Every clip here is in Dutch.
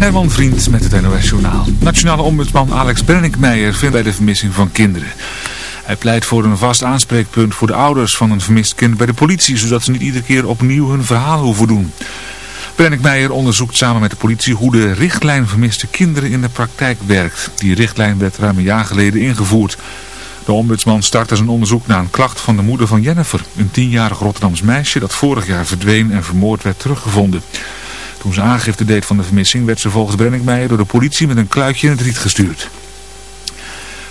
Herman Vriend met het NOS Journaal. Nationale ombudsman Alex Brenninkmeijer vindt bij de vermissing van kinderen. Hij pleit voor een vast aanspreekpunt voor de ouders van een vermist kind bij de politie, zodat ze niet iedere keer opnieuw hun verhaal hoeven doen. Brenninkmeijer onderzoekt samen met de politie hoe de richtlijn vermiste kinderen in de praktijk werkt. Die richtlijn werd ruim een jaar geleden ingevoerd. De ombudsman startte zijn onderzoek na een klacht van de moeder van Jennifer, een tienjarig Rotterdams meisje dat vorig jaar verdween en vermoord werd teruggevonden. Toen ze aangifte deed van de vermissing werd ze volgens Brenninkmeijer door de politie met een kluitje in het riet gestuurd.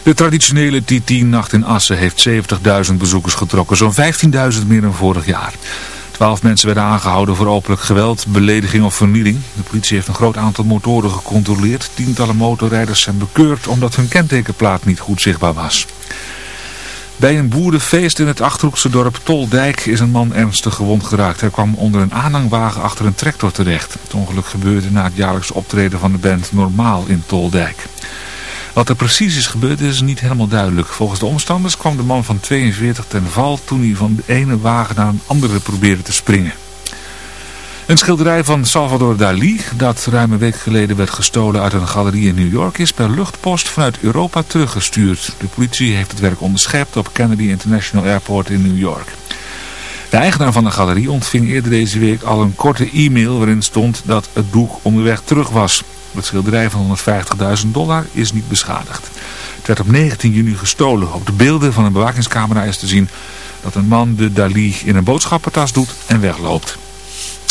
De traditionele TT-nacht in Assen heeft 70.000 bezoekers getrokken, zo'n 15.000 meer dan vorig jaar. Twaalf mensen werden aangehouden voor openlijk geweld, belediging of vernieling. De politie heeft een groot aantal motoren gecontroleerd. Tientallen motorrijders zijn bekeurd omdat hun kentekenplaat niet goed zichtbaar was. Bij een boerenfeest in het Achterhoekse dorp Toldijk is een man ernstig gewond geraakt. Hij kwam onder een aanhangwagen achter een tractor terecht. Het ongeluk gebeurde na het jaarlijks optreden van de band Normaal in Toldijk. Wat er precies is gebeurd is niet helemaal duidelijk. Volgens de omstanders kwam de man van 42 ten val toen hij van de ene wagen naar een andere probeerde te springen. Een schilderij van Salvador Dali, dat ruim een week geleden werd gestolen uit een galerie in New York, is per luchtpost vanuit Europa teruggestuurd. De politie heeft het werk onderschept op Kennedy International Airport in New York. De eigenaar van de galerie ontving eerder deze week al een korte e-mail waarin stond dat het boek onderweg terug was. Het schilderij van 150.000 dollar is niet beschadigd. Het werd op 19 juni gestolen. Op de beelden van een bewakingscamera is te zien dat een man de Dali in een boodschappentas doet en wegloopt.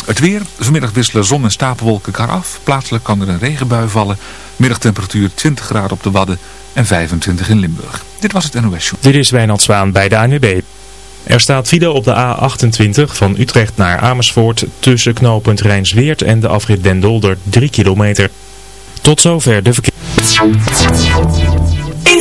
Het weer. Vanmiddag wisselen zon en stapelwolken elkaar af. Plaatselijk kan er een regenbui vallen. Middagtemperatuur 20 graden op de Wadden en 25 in Limburg. Dit was het NOS Show. Dit is Wijnand Zwaan bij de ANWB. Er staat file op de A28 van Utrecht naar Amersfoort tussen knooppunt Rijnsweert en de afrit Den Dolder 3 kilometer. Tot zover de verkeer. In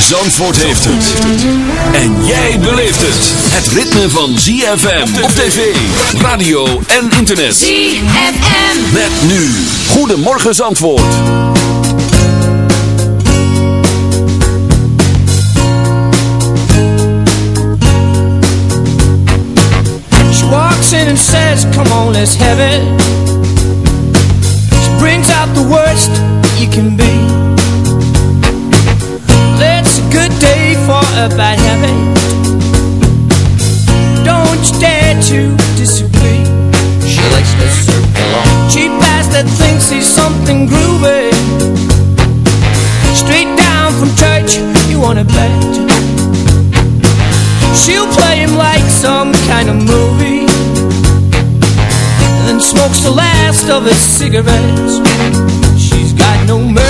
Zandvoort heeft het. En jij beleeft het. Het ritme van ZFM op tv, radio en internet. ZFM. Met nu. Goedemorgen Zandvoort. She walks in and says, come on, let's have it. She brings out the worst you can be. Good day for a bad habit. Don't you dare to disagree. She likes to circle on. Cheap ass that thinks he's something groovy. Straight down from church, you wanna bet. She'll play him like some kind of movie And then smokes the last of his cigarettes She's got no mercy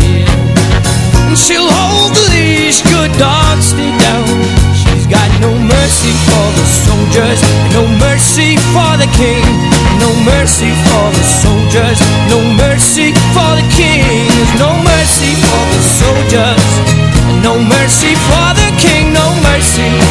she'll hold the leash, good dogs stay down. She's got no mercy for the soldiers, no mercy for the king, no mercy for the soldiers, no mercy for the king. There's no mercy for the soldiers, no mercy for the king, no mercy.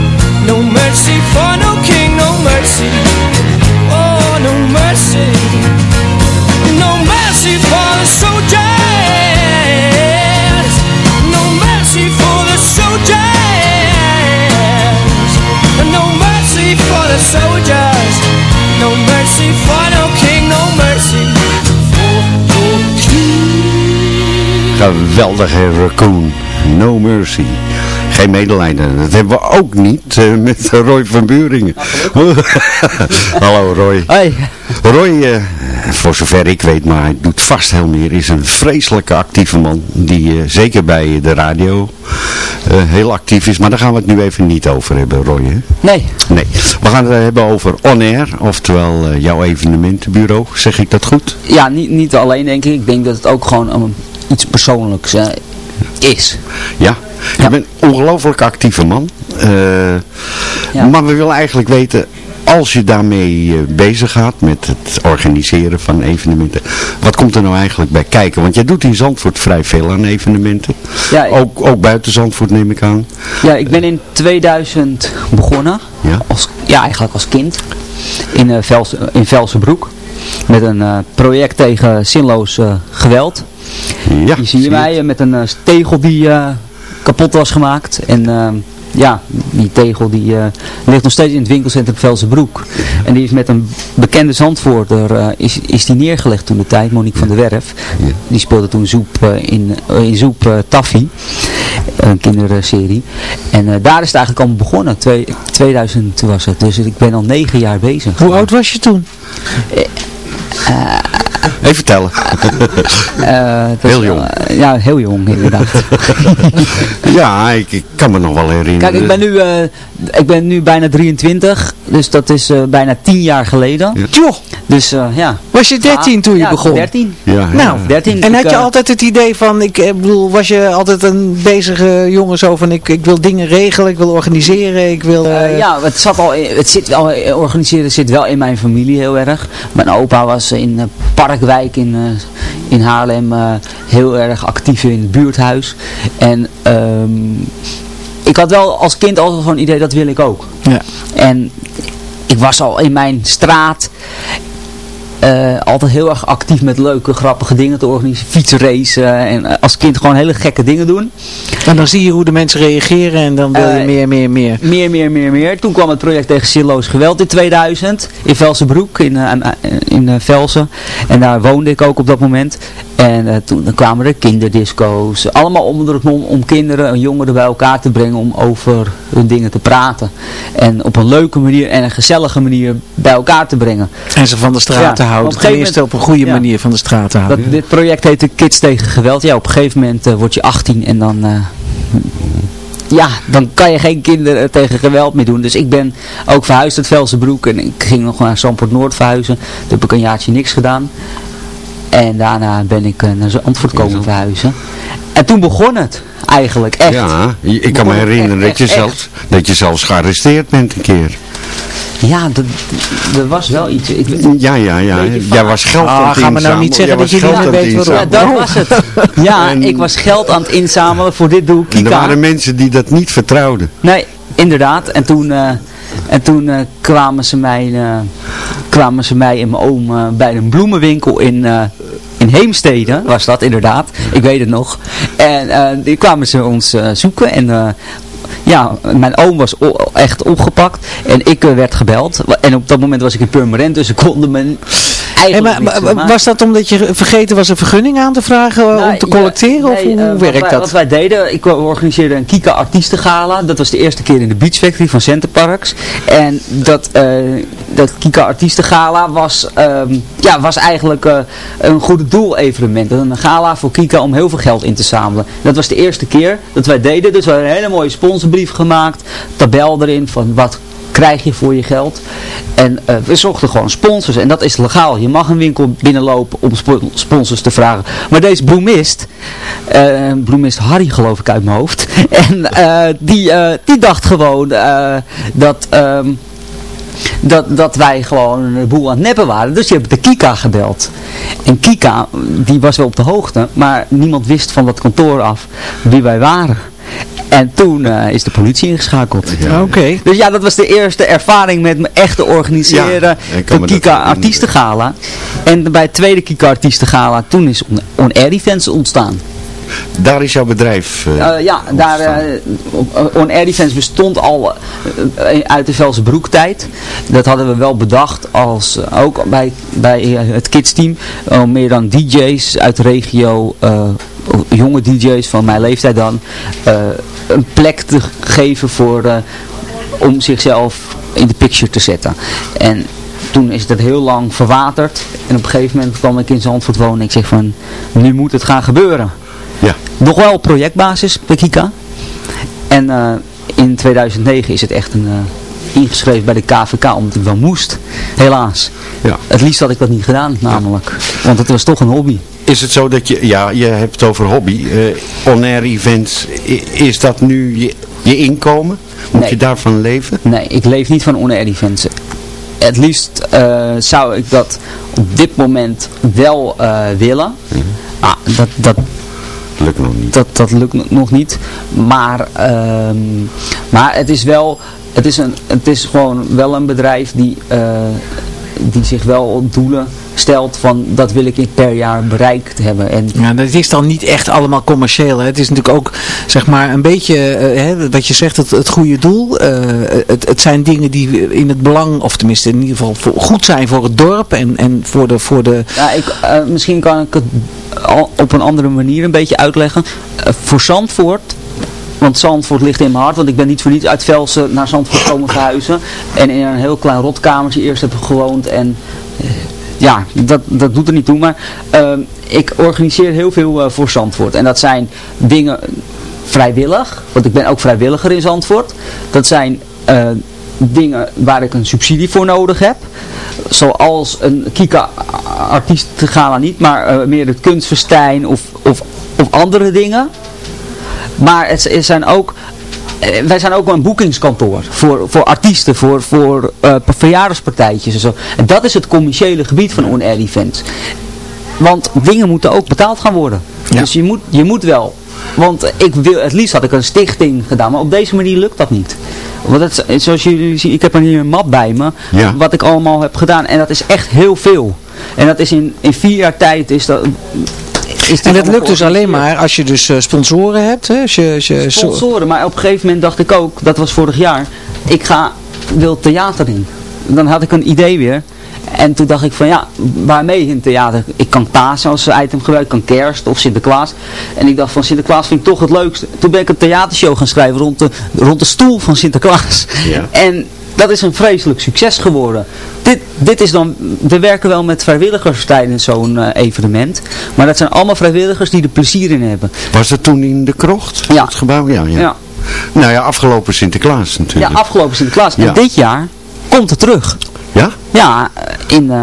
Geweldige raccoon. No mercy. Geen medelijden. Dat hebben we ook niet eh, met Roy van Buringen. Hallo Roy. Hoi. Roy, eh, voor zover ik weet, maar hij doet vast heel meer, is een vreselijke actieve man. Die eh, zeker bij de radio heel actief is. Maar daar gaan we het nu even niet over hebben, Roy. Hè? Nee. Nee. We gaan het hebben over On Air, oftewel jouw evenementenbureau. Zeg ik dat goed? Ja, niet, niet alleen denk ik. Ik denk dat het ook gewoon een, iets persoonlijks eh, is. Ja. Je bent een ongelooflijk actieve man. Eh, Maar we willen eigenlijk weten, als je daarmee eh, bezig gaat met het organiseren van evenementen, wat komt er nou eigenlijk bij kijken? Want jij doet in Zandvoort vrij veel aan evenementen. Ja, ik- ook, ook buiten Zandvoort neem ik aan. Ja, ik ben in 2000 begonnen. Ja. Als, ja, eigenlijk als kind. In, eh Vels, in Velsenbroek. Met een project tegen zinloos geweld. Ja, Hier zie je mij eh, met een eh, tegel die eh, kapot was gemaakt. En eh, ja, die tegel die eh, ligt nog steeds in het winkelcentrum Velsenbroek. En die is met een bekende zandvoorter eh, is, is die neergelegd toen de tijd, Monique van der Werf. Die speelde toen Zoep in, in Zoep Taffy, een kinderserie. En eh, daar is het eigenlijk allemaal begonnen, Twee- 2000 was het. Dus ik ben al negen jaar bezig. Hoe oud was je toen? Even vertellen. Eh, Heel jong. eh, ja, heel jong inderdaad. ja, ik, ik kan me nog wel herinneren. Kijk, ik ben nu, eh, ik ben nu bijna 23, dus dat is eh, bijna 10 jaar geleden. Joh, Dus eh, ja. was je 13 toen je ja, begon? 13. Ja, ja. Nou, 13. en had je altijd het idee van, ik eh, bedoel, was je altijd een bezige jongen zo van, ik, ik wil dingen regelen, ik wil organiseren, ik wil... Ja, het, zat al in, het zit eh, organiseren zit wel in mijn familie heel erg. Mijn opa was in eh, Parkwijk in, eh, in Haarlem eh, heel erg actief in het buurthuis. En ehm, ik had wel als kind altijd zo'n idee, dat wil ik ook. Ja. En ik was al in mijn straat eh, altijd heel erg actief met leuke, grappige dingen te organiseren. Fietsracen en eh, als kind gewoon hele gekke dingen doen. En dan zie je hoe de mensen reageren en dan wil je Eh, meer, meer, meer. Meer, meer, meer, meer. Toen kwam het project tegen zinloos geweld in 2000. In Velsenbroek, in, eh, eh, in eh, Velsen. En daar woonde ik ook op dat moment. En eh, toen dan kwamen er kinderdisco's. Allemaal onder het mom om kinderen en jongeren bij elkaar te brengen om over hun dingen te praten. En op een leuke manier en een gezellige manier bij elkaar te brengen. En ze van de straat Ja, te een houden. Ten eerste op een goede ja. manier van de straat te Dat, houden. dit project heette Kids tegen geweld. Ja, op een gegeven moment eh, word je 18 en dan... eh, ja, dan kan je geen kinderen tegen geweld meer doen. Dus ik ben ook verhuisd uit Velsenbroek en ik ging nog naar Zandvoort Noord verhuizen. Toen heb ik een jaartje niks gedaan. En daarna ben ik eh, naar Zandvoort komen verhuizen. En toen begon het eigenlijk, echt. Ja, ik kan me herinneren echt, dat, je echt, zelfs, dat je zelfs gearresteerd bent een keer. Ja, dat, er was wel iets. Ik, Ja, ja, ja. Jij was geld Ah, aan het ga me nou niet inzamelen. zeggen dat je niet weet waarom. ja, inzamelen. dat was het. Ja, En- ik was geld aan het inzamelen voor dit doel. En Kika. er waren mensen die dat niet vertrouwden. Nee, inderdaad. En toen, eh, en toen eh, kwamen, ze mij, eh, kwamen ze mij en mijn oom eh, bij een bloemenwinkel in, eh, in Heemstede, was dat inderdaad. Ik weet het nog. En eh, die kwamen ze ons eh, zoeken en... eh, ja, mijn oom was echt opgepakt en ik werd gebeld. En op dat moment was ik in Purmerend, dus ze konden me eigenlijk Hey, maar, was dat omdat je vergeten was een vergunning aan te vragen eh, om te ja, collecteren? of nee, hoe eh, werkt wij- dat? Wat wij deden, ik organiseerde een Kika Artiestengala. Dat was de eerste keer in de Beach Factory van Center Parks. En dat, eh, dat Kika Artiestengala was, ehm, ja, was eigenlijk een goede doel evenement. Een gala voor Kika om heel veel geld in te zamelen. Dat was de eerste keer dat wij deden. Dus we hadden een hele mooie sponsorbrief gemaakt. Tabel erin van wat krijg je voor je geld. En eh, we zochten gewoon sponsors. En dat is legaal. Je mag een winkel binnenlopen om spo- sponsors te vragen. Maar deze bloemist, eh, bloemist Harry geloof ik uit mijn hoofd. En eh, die, die dacht gewoon dat... ehm, dat, dat wij gewoon een boel aan het neppen waren. Dus die hebben de Kika gebeld. En Kika, die was wel op de hoogte, maar niemand wist van dat kantoor af wie wij waren. En toen eh, is de politie ingeschakeld. Oké. Dus ja, dat was de eerste ervaring met me echt te organiseren. Ja, de Kika. Artiestengala. En bij het tweede Kika Artiestengala, toen is On, On Air Events ontstaan. Daar is jouw bedrijf eh, Eh, ja, daar, eh, eh, On Air Defense bestond al uit de Velse tijd. Dat hadden we wel bedacht als ook bij, bij het kids team. Om meer dan DJ's uit de regio, eh, jonge DJ's van mijn leeftijd dan, eh, een plek te geven voor, eh, om zichzelf in de picture te zetten. En toen is het heel lang verwaterd. En op een gegeven moment kwam ik in Zandvoort wonen en ik zeg van, nu moet het gaan gebeuren. Ja. Nog wel op projectbasis bij Kika. En eh, in 2009 is het echt een, ingeschreven bij de KVK, omdat ik wel moest. Helaas. Ja. Het liefst had ik dat niet gedaan, namelijk. Want het was toch een hobby. Is het zo dat je, ja, je hebt het over hobby, eh on-air events, is dat nu je, je inkomen? Moet Nee. je daarvan leven? Nee, ik leef niet van on-air events. Het liefst eh, zou ik dat op dit moment wel eh, willen. Ah, dat, dat, Lukt nog niet. dat, dat lukt no- nog niet. Maar, ehm, maar het is wel, het is, een, het is gewoon wel een bedrijf die, eh, die zich wel doelen stelt van dat wil ik per jaar bereikt hebben. En Ja, dat is dan niet echt allemaal commercieel. Hè. Het is natuurlijk ook, zeg maar, een beetje, eh, hè, wat je zegt, het, het goede doel. Eh, het, het zijn dingen die in het belang, of tenminste in ieder geval voor- goed zijn voor het dorp en, en voor de... Voor de Ja, ik, eh, misschien kan ik het op een andere manier een beetje uitleggen. Voor Zandvoort, want Zandvoort ligt in mijn hart, want ik ben niet voor niets uit Velsen naar Zandvoort komen verhuizen. En in een heel klein rotkamertje eerst heb gewoond en... ja, dat, dat doet er niet toe, maar eh, ik organiseer heel veel eh, voor Zandvoort. En dat zijn dingen vrijwillig, want ik ben ook vrijwilliger in Zandvoort. Dat zijn eh, dingen waar ik een subsidie voor nodig heb. Zoals een Kika artiestengala niet, maar eh, meer het kunstfestijn of, of, of andere dingen. Maar het, zijn ook, wij zijn ook een boekingskantoor voor, voor artiesten, voor, voor eh, verjaardagspartijtjes en zo. En dat is het commerciële gebied van On Air Events. Want dingen moeten ook betaald gaan worden. Dus je moet, je moet wel. Want ik wil, het liefst had ik een stichting gedaan, maar op deze manier lukt dat niet. Want het, is- zoals jullie zien, ik heb er hier een map bij me, Ja. wat ik allemaal heb gedaan. En dat is echt heel veel. En dat is in, in vier jaar tijd is dat... En dat lukt dus alleen maar als je dus eh, sponsoren hebt. Hè? Als je, als je, sponsoren. Maar op een gegeven moment dacht ik ook, dat was vorig jaar, ik ga, wil theater in. Dan had ik een idee weer. En toen dacht ik van ja, waarmee in theater? Ik kan Pasen als item gebruiken, ik kan kerst of Sinterklaas. En ik dacht van Sinterklaas vind ik toch het leukste. Toen ben ik een theatershow gaan schrijven rond de, rond de stoel van Sinterklaas. Ja. En dat is een vreselijk succes geworden. Dit, dit is dan, we werken wel met vrijwilligers tijdens zo'n eh, evenement. Maar dat zijn allemaal vrijwilligers die er plezier in hebben. Was dat toen in de krocht? Ja. Het gebouw? Ja, ja. Ja. Nou ja, afgelopen Sinterklaas Ja, natuurlijk. afgelopen Sinterklaas. Ja. En dit jaar komt het terug. Ja? Ja, eh, in... eh,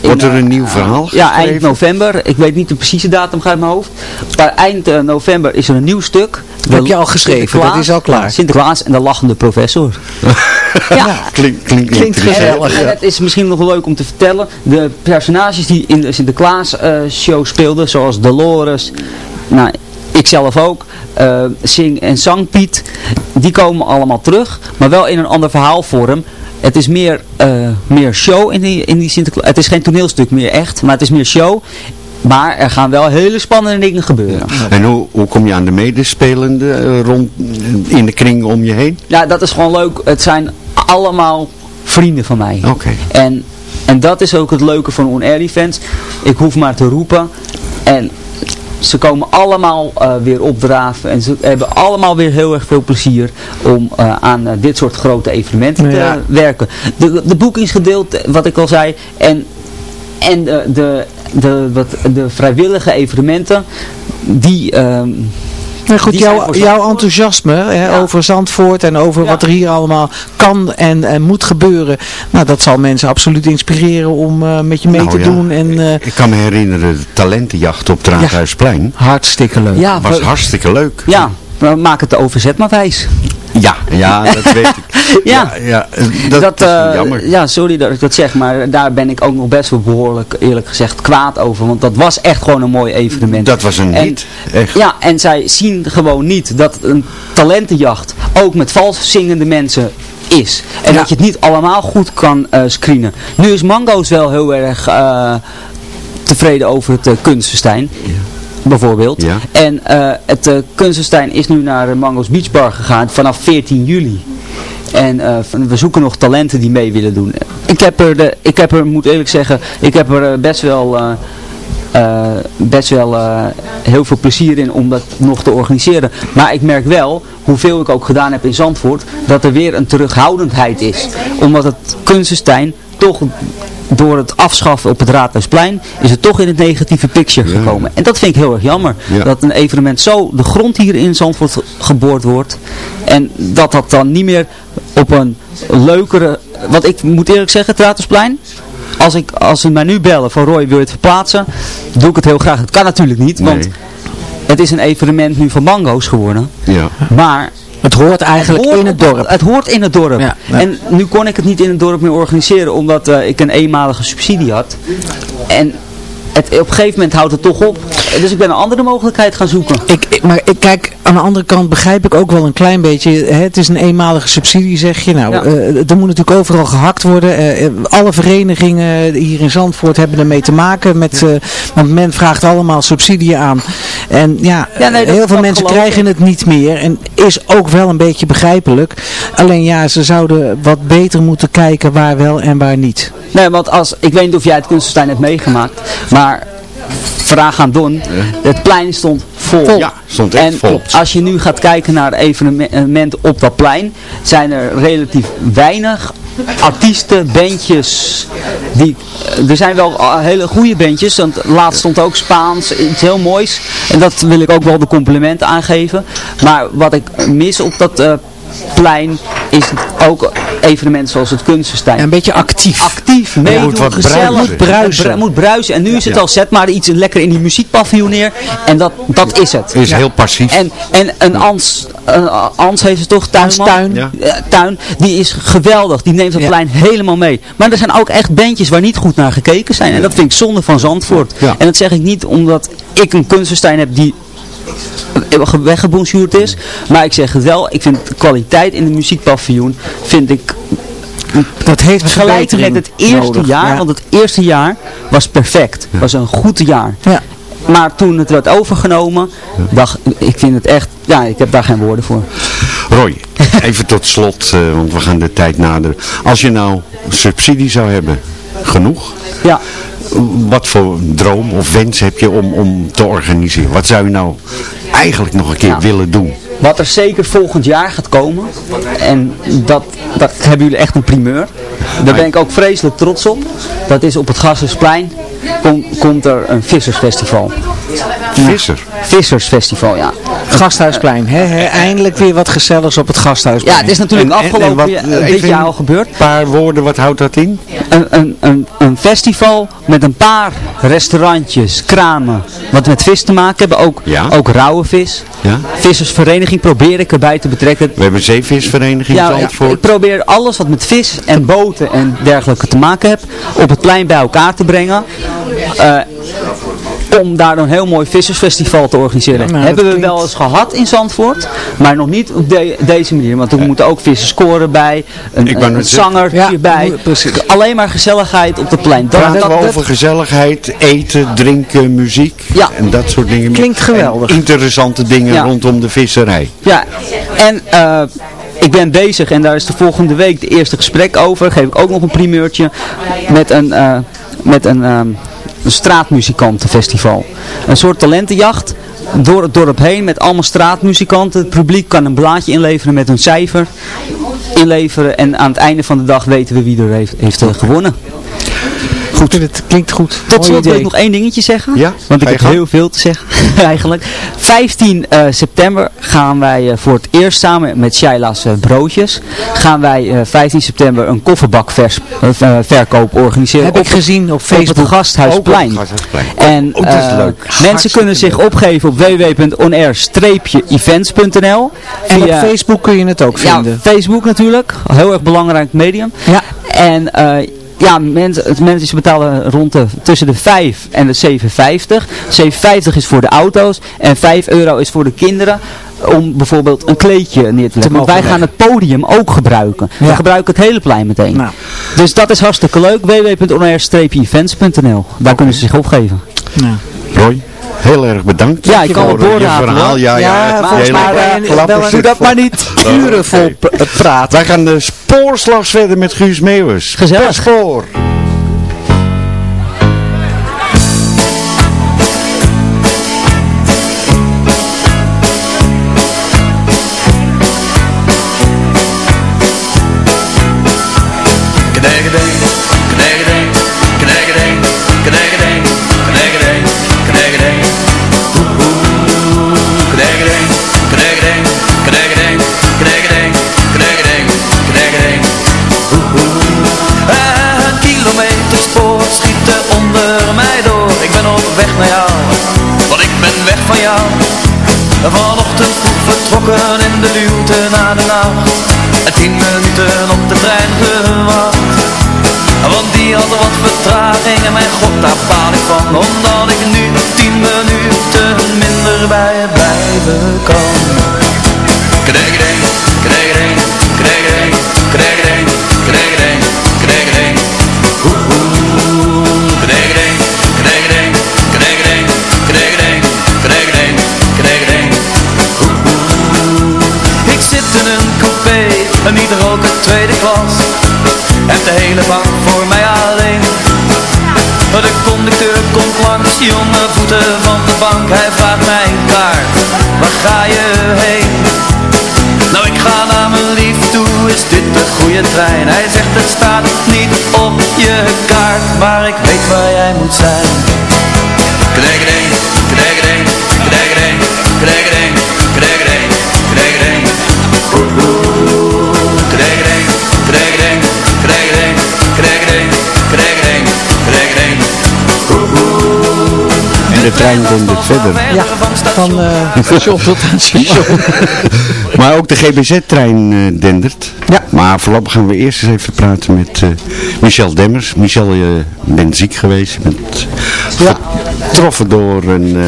in, Wordt er een nieuw verhaal Ja, eind november. Ik weet niet de precieze datum uit mijn hoofd. Maar eind november is er een nieuw stuk. Heb De- je al geschreven? Dat is al klaar. Ja, Sinterklaas en de lachende professor. ja. Klinkt, klinkt, Klinkt gezellig. En het is misschien nog wel leuk om te vertellen. De personages die in de Sinterklaas eh, show speelden, zoals Dolores, nou, ik zelf ook, eh, Sing en Zangpiet, die komen allemaal terug, maar wel in een ander verhaalvorm. Het is meer, eh, meer show in die, in die Sinterklaas. Het is geen toneelstuk meer echt, maar het is meer show. Maar er gaan wel hele spannende dingen gebeuren. En hoe, hoe kom je aan de medespelenden rond in de kring om je heen? Ja, dat is gewoon leuk. Het zijn allemaal vrienden van mij. Oké. En, En dat is ook het leuke van on-air events. Ik hoef maar te roepen en ze komen allemaal eh, weer opdraven en ze hebben allemaal weer heel erg veel plezier om eh, aan eh, dit soort grote evenementen te werken. De, de boekingsgedeelte, wat ik al zei, en, en de, de, de, wat, de vrijwillige evenementen, die... ehm, Maar goed, jouw, jouw enthousiasme hè, over Zandvoort en over wat er hier allemaal kan en, en moet gebeuren. Nou, dat zal mensen absoluut inspireren om eh, met je mee Nou te ja, doen. En, eh, Ik kan me herinneren, de talentenjacht op het Raadhuisplein. hartstikke leuk. ja, was we- hartstikke leuk. ja, we maken het overzet maar wijs. Ja, ja, dat weet ik. Ja. ja, eh, dat, Dat, is eh, jammer. ja, sorry dat ik dat zeg, maar daar ben ik ook nog best wel behoorlijk, eerlijk gezegd, kwaad over. Want dat was echt gewoon een mooi evenement. Dat was een En- hit, echt. Ja, en zij zien gewoon niet dat een talentenjacht ook met vals zingende mensen is. En Ja. dat je het niet allemaal goed kan eh, screenen. Nu is Mango's wel heel erg eh, tevreden over het uh, kunstenstein. Bijvoorbeeld. Ja. En eh, het uh, kunstenstein is nu naar Mango's Beach Bar gegaan vanaf 14 juli. En uh, we zoeken nog talenten die mee willen doen. Ik heb er, de, ik heb er moet eerlijk zeggen, ik heb er best wel, uh, best wel uh, heel veel plezier in om dat nog te organiseren. Maar ik merk wel, hoeveel ik ook gedaan heb in Zandvoort, dat er weer een terughoudendheid is. Omdat het kunstenstein toch door het afschaffen op het Raadhuisplein is het toch in het negatieve picture gekomen. En dat vind ik heel erg jammer. Ja. Dat een evenement zo de grond hier in Zandvoort geboord wordt. En dat dat dan niet meer op een leukere... Wat ik moet eerlijk zeggen, het Raadhuisplein... Als, ik, als ze mij nu bellen van Roy wil je het verplaatsen, doe ik het heel graag. Het kan natuurlijk niet, nee. want het is een evenement nu van mango's geworden. Ja. Maar het hoort eigenlijk het hoort, in het dorp. Het hoort in het dorp. Ja, ja. En nu kon ik het niet in het dorp meer organiseren, omdat uh, ik een eenmalige subsidie had. En het, op een gegeven moment houdt het toch op. Dus ik ben een andere mogelijkheid gaan zoeken. Ik, ik, maar ik kijk, aan de andere kant begrijp ik ook wel een klein beetje. Hè, het is een eenmalige subsidie, zeg je. Nou, ja. uh, er moet natuurlijk overal gehakt worden. Uh, alle verenigingen hier in Zandvoort hebben ermee te maken. Met, uh, want men vraagt allemaal subsidie aan. En ja, ja nee, heel veel mensen krijgen het niet meer. En is ook wel een beetje begrijpelijk. Alleen ja, ze zouden wat beter moeten kijken waar wel en waar niet. Nee, want als, ik weet niet of jij het kunstenstein hebt meegemaakt. Maar vraag aan Don. Het plein stond vol. Ja, stond en vol. als je nu gaat kijken naar evenementen op dat plein, zijn er relatief weinig artiesten, bandjes. Die, er zijn wel hele goede bandjes. Want laatst stond ook Spaans, iets heel moois. En dat wil ik ook wel de complimenten aangeven. Maar wat ik mis op dat uh, plein is ook evenementen zoals het Kunstenstein. Ja, een beetje actief. Actief, meedoen, moet wat gezellig. bruisen. Moet bruisen. moet bruisen. En nu is het ja. al, zet maar iets lekker in die muziekpaviljoen neer. En dat, dat is het. Is ja. heel passief. En, en een Ans, een Ans heeft het toch, Tuinman? Tuin. Ja. Uh, tuin, die is geweldig. Die neemt het plein helemaal mee. Maar er zijn ook echt bandjes waar niet goed naar gekeken zijn. En dat vind ik zonde van Zandvoort. En dat zeg ik niet omdat ik een kunstenstein heb die weggebonjourd is. Maar ik zeg het wel, ik vind de kwaliteit in de muziekpaviljoen, vind ik... Dat heeft vergelijken met het eerste nodig, jaar, ja. want het eerste jaar was perfect. Ja. was een goed jaar. Ja. Maar toen het werd overgenomen, dacht ik vind het echt, ja, ik heb daar geen woorden voor. Roy, even tot slot, uh, want we gaan de tijd naderen. Als je nou subsidie zou hebben, genoeg? Ja wat voor droom of wens heb je om, om te organiseren? Wat zou je nou eigenlijk nog een keer willen doen? Wat er zeker volgend jaar gaat komen, en dat, dat hebben jullie echt een primeur. Daar ben ik ook vreselijk trots op. Dat is op het Gassersplein kom, komt er een vissersfestival. Visser? Vissersfestival, ja. Gasthuisplein, hè? hè? Eindelijk weer wat gezelligs op het Gasthuisplein. Ja, het is natuurlijk en, afgelopen en, en wat, dit jaar al gebeurd. Een paar woorden, wat houdt dat in? Een, een, een, een festival met een paar restaurantjes, kramen, wat met vis te maken hebben. Ook, ja. ook rauwe vis. Ja. Vissersvereniging probeer ik erbij te betrekken. We hebben zeevisvereniging ja, Zandvoort. Ik probeer alles wat met vis en boten en dergelijke te maken heb, op het plein bij elkaar te brengen. Uh, om daar een heel mooi vissersfestival te organiseren. Nou, Hebben we klinkt... wel eens gehad in Zandvoort, maar nog niet op de, deze manier. Want er ja. moeten ook vissers scoren bij, een, een, een zanger ja. Alleen maar gezelligheid op het plein. Dat, dat, dat, over gezelligheid, eten, drinken, muziek ja. en dat soort dingen. Klinkt geweldig. En interessante dingen ja. rondom de visserij. Ja, en uh, ik ben bezig en daar is de volgende week de eerste gesprek over. Geef ik ook nog een primeurtje met een, eh, met een, ehm, een straatmuzikantenfestival. Een soort talentenjacht door het dorp heen met allemaal straatmuzikanten. Het publiek kan een blaadje inleveren met een cijfer inleveren en aan het einde van de dag weten we wie er heeft, heeft eh, gewonnen. Goed. Het klinkt goed. Tot slot wil ik nog één dingetje zeggen. Ja, Want ik heb heel veel te zeggen eigenlijk. 15 eh, september gaan wij eh, voor het eerst samen met Shaila's eh, Broodjes. Gaan wij eh, 15 september een kofferbakverkoop organiseren. Heb ik gezien op Facebook. op het Gasthuisplein. En Oh, mensen Hartstikke kunnen zich leuk. opgeven op www.onair-events.nl En op Facebook kun je het ook ja, vinden. Facebook natuurlijk. Heel erg belangrijk medium. Ja. En ja, mensen, het mensen betalen rond de, tussen de 5 en de 7,50. 7,50 is voor de auto's en 5 euro is voor de kinderen om bijvoorbeeld een kleedje neer te leggen. Want wij gaan het podium ook gebruiken. We Ja. gebruiken het hele plein meteen. Nou. Dus dat is hartstikke leuk. www.onair-events.nl Daar kunnen ze zich opgeven. Nou. Roy, heel erg bedankt. Ja, ik kan je doorraden, verhaal. Ja, ja, Ja, volgens mij doe dat maar niet uren vol praten. Wij gaan de spoorslags verder met Guus Meeuwers. Gezellig. Spoor. Na de nacht En tien minuten op de trein gewacht. Want die had wat vertraging en mijn god daar baal ik van. Omdat ik nu tien minuten minder bij je blijven kan en niet roken tweede klas. En de hele bank voor mij alleen. De conducteur komt langs, jonge voeten van de bank. Hij vraagt mij een kaart, waar ga je heen? Nou ik ga naar mijn lief toe, is dit de goede trein? Hij zegt het staat niet op je kaart Maar ik weet waar jij moet zijn. Kregedeng, kregedeng, de trein dendert verder. Ja, van eh station tot aan station. Maar ook de GBZ-trein eh, dendert. Ja. Maar voorlopig gaan we eerst eens even praten met eh, Michel Demmers. Michel, je bent ziek geweest. Je bent Ja. getroffen door een eh,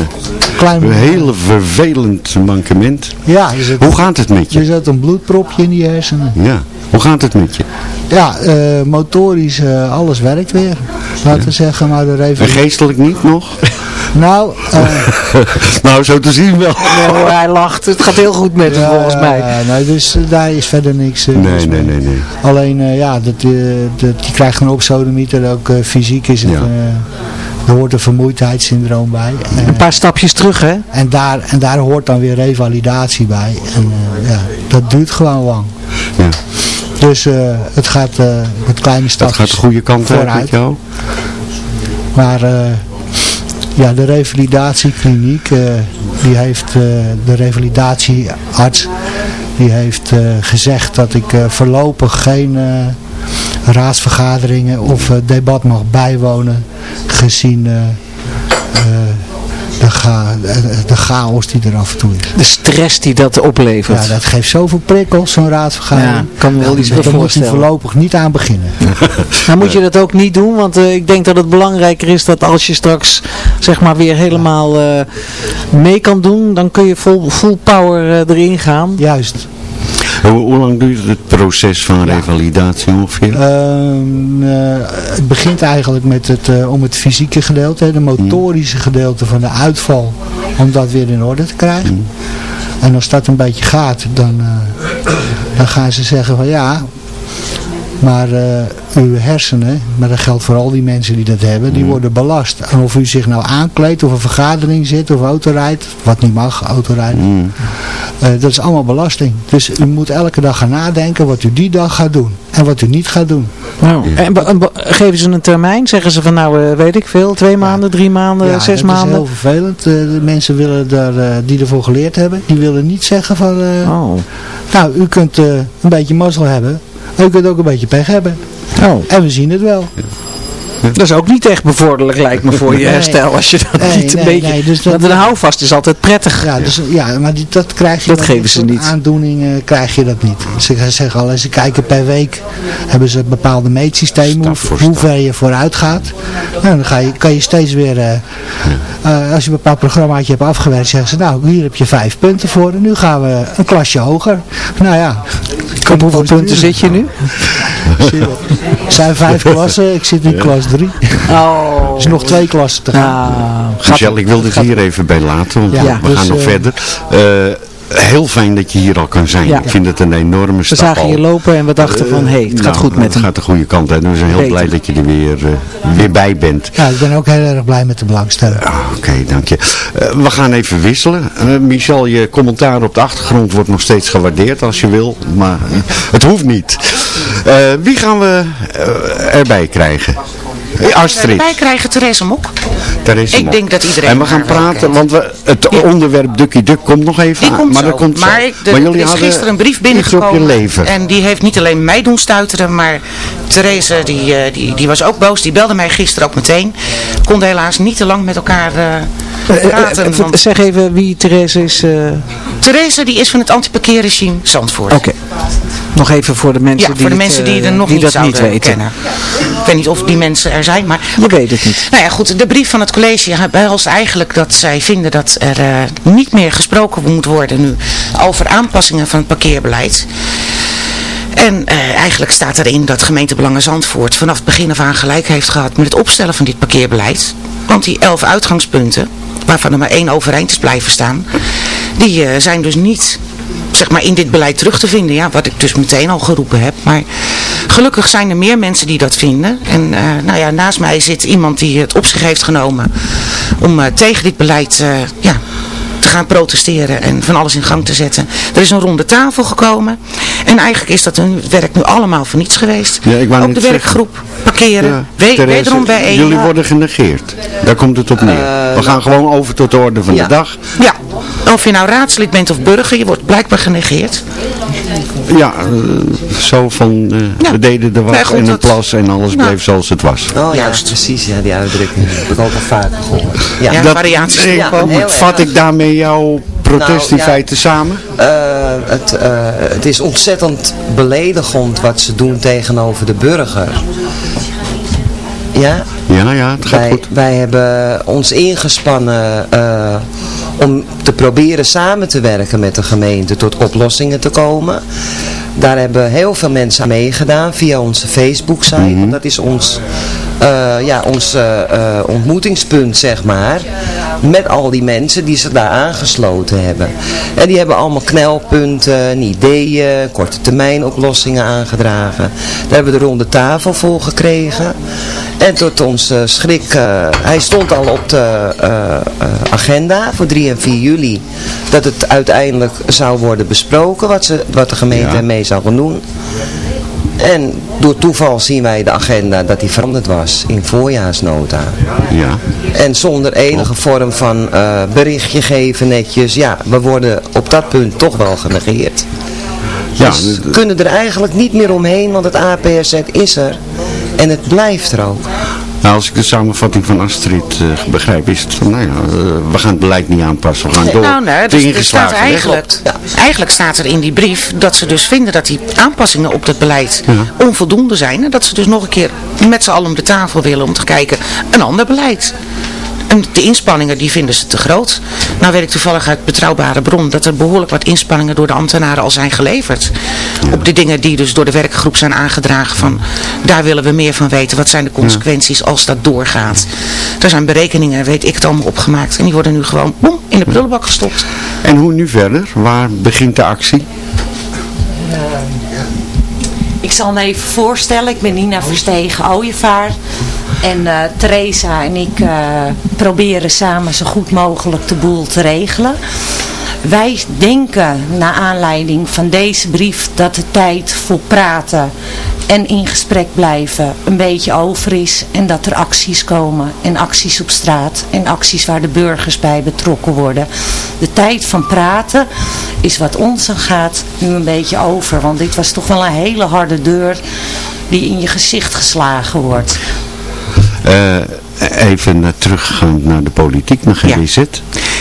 Klein, een heel vervelend mankement. ja, je Hoe gaat het met je je? zit een bloedpropje in die hersenen. Ja, hoe gaat het met je? Ja, eh, motorisch, eh, alles werkt weer. Laten we zeggen, maar de En revalidatie... geestelijk niet nog? Nou, eh, nou, zo te zien wel. Nee, hij lacht. Het gaat heel goed met hem volgens mij. Ja, nee, dus daar is verder niks. Nee, nee, nee, nee. Alleen, ja, dat, dat, je krijgt een opsodemieter, ook fysiek is het, Ja. er hoort een vermoeidheidssyndroom bij. Een paar stapjes terug, hè? en, daar, en daar hoort dan weer revalidatie bij. En ja, dat duurt gewoon lang. Ja. Dus eh, het gaat eh, met kleine Dat stapjes gaat de goede kant uit vooruit. met jou? Maar eh, ja, de revalidatiekliniek, eh, die heeft eh, de revalidatiearts, die heeft eh, gezegd dat ik eh, voorlopig geen eh, raadsvergaderingen of eh, debat mag bijwonen, gezien eh, eh, de, ga, de chaos die er af en toe is. De stress die dat oplevert. Ja, dat geeft zoveel prikkels, zo'n raadsvergadering. Ja, kan me wel iets Daar moet je voorlopig niet aan beginnen. Nou moet je dat ook niet doen, want eh, ik denk dat het belangrijker is dat als je straks zeg maar weer helemaal eh, mee kan doen, dan kun je vol, full power eh, erin gaan. Juist. Hoe, hoe lang duurt het proces van revalidatie ongeveer? Ehm, eh, het begint eigenlijk met het, eh, om het fysieke gedeelte, hè, de motorische gedeelte van de uitval, om dat weer in orde te krijgen. En als dat een beetje gaat, dan, eh, dan gaan ze zeggen van ja, maar eh, uw hersenen, maar dat geldt voor al die mensen die dat hebben, die worden belast. En of u zich nou aankleedt, of een vergadering zit, of autorijdt, wat niet mag, autorijden. eh, dat is allemaal belasting. Dus u moet elke dag gaan nadenken wat u die dag gaat doen. En wat u niet gaat doen. Nou, en geven ze een termijn? Zeggen ze van nou, eh, weet ik veel, twee maanden, drie maanden, Ja, zes dat maanden? is heel vervelend. De mensen willen daar, eh, die ervoor geleerd hebben, die willen niet zeggen van... eh, Oh. Nou, u kunt eh, een beetje mazzel hebben. U kunt ook een beetje pech hebben. Oh. En we zien het wel. Dat is ook niet echt bevorderlijk lijkt me voor je Nee. herstel als je dat Nee, niet een nee, beetje... nee, dus dat- Want een houvast is altijd prettig. Ja, dus, ja maar die, dat krijg je Dat geven ze niet. aandoeningen krijg je dat niet. Ze zeggen al, ze kijken per week, hebben ze bepaalde meetsystemen, hoe, hoe ver je vooruit gaat. Nou, dan ga je, kan je steeds weer, eh, eh, als je een bepaald programmaatje hebt afgewerkt, zeggen ze, nou, hier heb je vijf punten voor, en nu gaan we een klasje hoger. Nou ja. Op hoeveel punten zit je nu? Er zijn vijf klassen, ik zit in klas drie. Oh. Er is nog twee klassen te gaan. Nou, Michel, ik wil dit hier even bij laten, want Ja, we dus, gaan nog eh, verder. Eh, heel fijn dat je hier al kan zijn. Ja. Ik vind het een enorme we stap zagen al. je lopen en we dachten van, hé, hey, het gaat Nou, goed met Het hem. gaat de goede kant uit. En we zijn heel Beter. blij dat je er weer, eh, weer bij bent. Ja, ik ben ook heel erg blij met de belangstelling. Ah, Oké, dank je. Eh, we gaan even wisselen. Eh, Michel, je commentaar op de achtergrond wordt nog steeds gewaardeerd als je wil. Maar eh, het hoeft niet. Eh, wie gaan we eh, erbij krijgen? Eh, Astrid. Wij krijgen Therese Mok. Therese Ik denk dat iedereen En we gaan praten, want we, het onderwerp Ducky Duck komt nog even Die aan. komt maar zo. dat komt maar ik, de- maar er jullie is hadden gisteren een brief binnengekomen. leven. En die heeft niet alleen mij doen stuiteren, maar Therese die, eh, die, die was ook boos. Die belde mij gisteren ook meteen. Konden helaas niet te lang met elkaar eh, praten. eh, want Zeg even wie Therese is. eh, Therese die is van het antiparkeerregime Zandvoort. Oké. Nog even voor de mensen Ja, die voor de mensen die eh, er nog die niet dat niet weten. kennen. Ik weet niet of die mensen er zijn, maar... Je weet het niet. Nou ja, goed. De brief van het college behelst eigenlijk dat zij vinden dat er eh, niet meer gesproken moet worden nu over aanpassingen van het parkeerbeleid. En eh, eigenlijk staat erin dat gemeente Belangen Zandvoort vanaf het begin af aan gelijk heeft gehad met het opstellen van dit parkeerbeleid. Want die elf uitgangspunten, waarvan er maar één overeind is blijven staan, die eh, zijn dus niet zeg maar in dit beleid terug te vinden. Ja, wat ik dus meteen al geroepen heb. Maar gelukkig zijn er meer mensen die dat vinden. En eh, nou ja, naast mij zit iemand die het op zich heeft genomen om eh, tegen dit beleid ja, te gaan protesteren en van alles in gang te zetten. Er is een ronde tafel gekomen. En eigenlijk is dat een werk nu allemaal voor niets geweest. Ja, ik wou Ook de werkgroep parkeren. Ja, We- Therese, wederom. Jullie worden genegeerd. Daar komt het op neer. Eh, we gaan gewoon over tot de orde van ja. de dag. Ja, of je nou raadslid bent of burger, je wordt blijkbaar genegeerd. Ja, eh, zo van, eh, we deden de en een dat- plas en alles Nou. bleef zoals het was. Oh ja, precies. Ja, die uitdrukking heb ik ook al vaker gehoord. Ja, Dat- variaties vat ik daarmee jouw protest Nou, in ja. feite samen? Eh, het, eh, het is ontzettend beledigend wat ze doen tegenover de burger. Ja? Ja, ja, het gaat Wij, goed. wij hebben ons ingespannen eh, om te proberen samen te werken met de gemeente tot oplossingen te komen. Daar hebben heel veel mensen aan meegedaan via onze Facebook-site. Mhm. Dat is ons, ja, ons eh, eh, ontmoetingspunt, zeg maar. Met al die mensen die zich daar aangesloten hebben. En die hebben allemaal knelpunten, ideeën, korte termijn oplossingen aangedragen. Daar hebben we de ronde tafel voor gekregen. En tot onze schrik, eh, hij stond al op de eh, eh, agenda voor 3 en 4 juli. Dat het uiteindelijk zou worden besproken wat, ze, wat de gemeente Ja. ermee zou gaan doen. En door toeval zien wij de agenda dat die veranderd was in voorjaarsnota. Ja. En zonder enige vorm van eh, berichtje geven netjes. Ja, we worden op dat punt toch wel genegeerd. Ja, dus we kunnen er eigenlijk niet meer omheen, want het APRZ is er. En het blijft er ook. Nou, als ik de samenvatting van Astrid eh, begrijp, is het van, nou ja, eh, we gaan het beleid niet aanpassen, we gaan door. Nou, nee, dus, ingeslagen staat eigenlijk, eigenlijk staat er in die brief dat ze dus vinden dat die aanpassingen op het beleid onvoldoende zijn. En dat ze dus nog een keer met z'n allen om de tafel willen om te kijken, een ander beleid. En de inspanningen die vinden ze te groot. Nou weet ik toevallig uit betrouwbare bron dat er behoorlijk wat inspanningen door de ambtenaren al zijn geleverd. Op de dingen die dus door de werkgroep zijn aangedragen van daar willen we meer van weten. Wat zijn de consequenties als dat doorgaat. Er zijn berekeningen, weet ik het allemaal opgemaakt. En die worden nu gewoon boem, in de prullenbak gestopt. En hoe nu verder? Waar begint de actie? Ik zal me even voorstellen. Ik ben Nina Verstegen Ooievaar. En eh Theresa en ik eh, proberen samen zo goed mogelijk de boel te regelen. Wij denken, naar aanleiding van deze brief, dat de tijd voor praten en in gesprek blijven een beetje over is. En dat er acties komen en acties op straat en acties waar de burgers bij betrokken worden. De tijd van praten is wat ons aan gaat nu een beetje over. Want dit was toch wel een hele harde deur die in je gezicht geslagen wordt. Eh, even teruggaan naar de politiek, naar GBZ.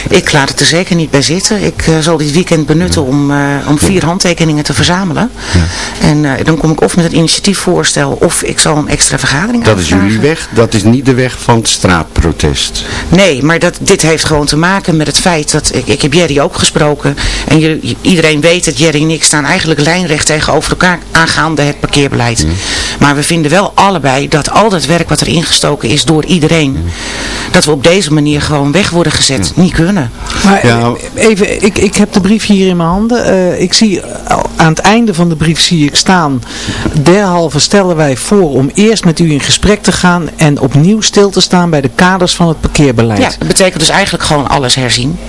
Ik laat het er zeker niet bij zitten. Ik eh, zal dit weekend benutten om, eh, om vier handtekeningen te verzamelen. En eh, dan kom ik of met een initiatiefvoorstel of ik zal een extra vergadering Dat is jullie weg, dat is niet de weg van het straatprotest. Nee, maar dat, dit heeft gewoon te maken met het feit dat, ik, ik heb Jerry ook gesproken. En je, iedereen weet dat Jerry en ik staan eigenlijk lijnrecht tegenover elkaar aangaande het parkeerbeleid. Maar we vinden wel allebei dat al dat werk wat er ingestoken is door iedereen, dat we op deze manier gewoon weg worden gezet. Niet kunnen. Maar even, ik, ik heb de brief hier in mijn handen. Eh, ik zie aan het einde van de brief zie ik staan. Derhalve stellen wij voor om eerst met u in gesprek te gaan en opnieuw stil te staan bij de kaders van het parkeerbeleid. Ja, dat betekent dus eigenlijk gewoon alles herzien.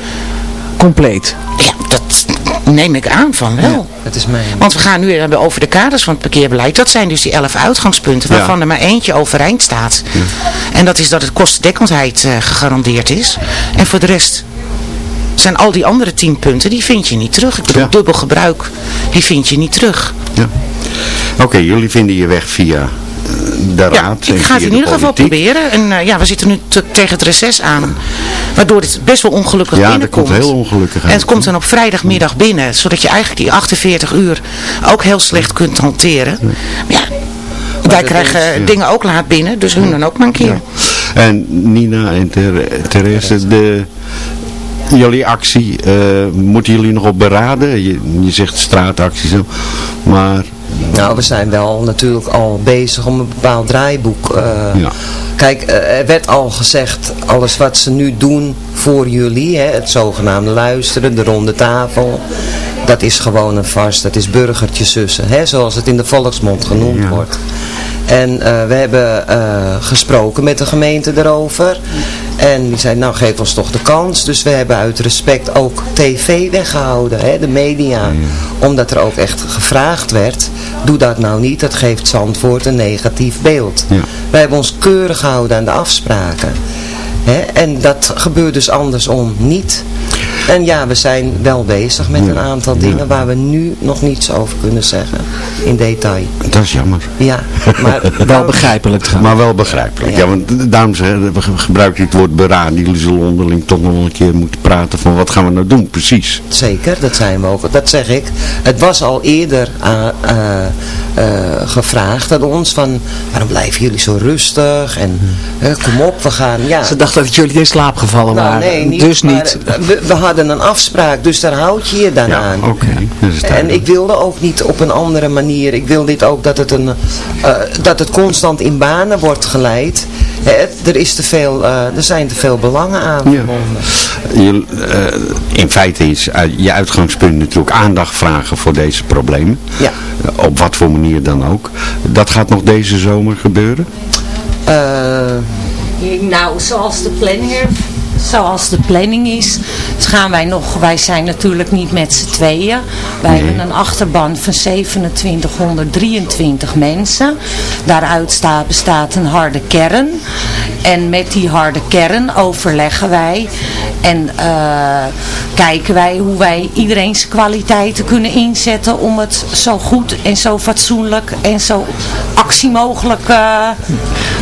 Compleet. Ja, dat neem ik aan van wel. Het is mijn... Want we gaan nu hebben over de kaders van het parkeerbeleid. Dat zijn dus die elf uitgangspunten waarvan er maar eentje overeind staat. En dat is dat het kostendekkendheid eh, gegarandeerd is. En voor de rest zijn al die andere tien punten, die vind je niet terug. Ik bedoel, dubbel gebruik, die vind je niet terug. Ja. Oké, jullie vinden je weg via eh, de raad Ik ga het in de ieder geval proberen. En eh, ja, we zitten nu te- tegen het reces aan. Waardoor het best wel ongelukkig Ja, dat binnenkomt. komt heel ongelukkig En het komt dan op vrijdagmiddag binnen. Zodat je eigenlijk die 48 uur ook heel slecht kunt hanteren. Maar ja, wij krijgen is, ja. dingen ook laat binnen. Dus hun dan ook maar een keer. En Nina en Ther- Therese, de, jullie actie, eh, moeten jullie nog op beraden? Je, je zegt straatactie zo, maar... Nou, we zijn wel natuurlijk al bezig om een bepaald draaiboek. eh, Ja. Kijk, eh, er werd al gezegd, alles wat ze nu doen voor jullie, hè, het zogenaamde luisteren, de ronde tafel, dat is gewoon een vast, dat is burgertjesussen, hè, zoals het in de volksmond genoemd wordt. En eh, we hebben eh, gesproken met de gemeente erover. En die zei, nou geef ons toch de kans. Dus we hebben uit respect ook tv weggehouden, hè, de media. Omdat er ook echt gevraagd werd, doe dat nou niet. Dat geeft Zandvoort een negatief beeld. Wij hebben ons keurig gehouden aan de afspraken. En dat gebeurt dus andersom niet. En ja, we zijn wel bezig met een aantal dingen waar we nu nog niets over kunnen zeggen. In detail. Dat is jammer. Ja, maar wel begrijpelijk Maar wel begrijpelijk. Ja, want daarom we gebruiken het woord beraden. Jullie zullen onderling toch nog een keer moeten praten van wat gaan we nou doen, precies. Zeker, dat zijn we ook. Dat zeg ik. Het was al eerder eh, eh, eh, gevraagd aan ons van waarom blijven jullie zo rustig en kom op, we gaan. Ja. Ze dachten dat jullie in slaap gevallen Nou, waren. nee, niet, dus maar, niet. We, we hadden een afspraak, dus daar houd je je dan aan. En ik wilde ook niet op een andere manier. Ik wil dit ook dat het, een, eh, dat het constant in banen wordt geleid. Hè, er, is te veel, eh, er zijn te veel belangen aan verbonden. Je, eh, in feite is je uitgangspunt natuurlijk aandacht vragen voor deze problemen. Ja. Op wat voor manier dan ook. Dat gaat nog deze zomer gebeuren? Nou, zoals de planning zoals de planning is, gaan wij nog, wij zijn natuurlijk niet met z'n tweeën. Wij hebben een achterban van 2723 mensen. Daaruit staat, bestaat een harde kern. En met die harde kern overleggen wij en eh, kijken wij hoe wij iedereen's kwaliteiten kunnen inzetten om het zo goed en zo fatsoenlijk en zo actiemogelijk eh,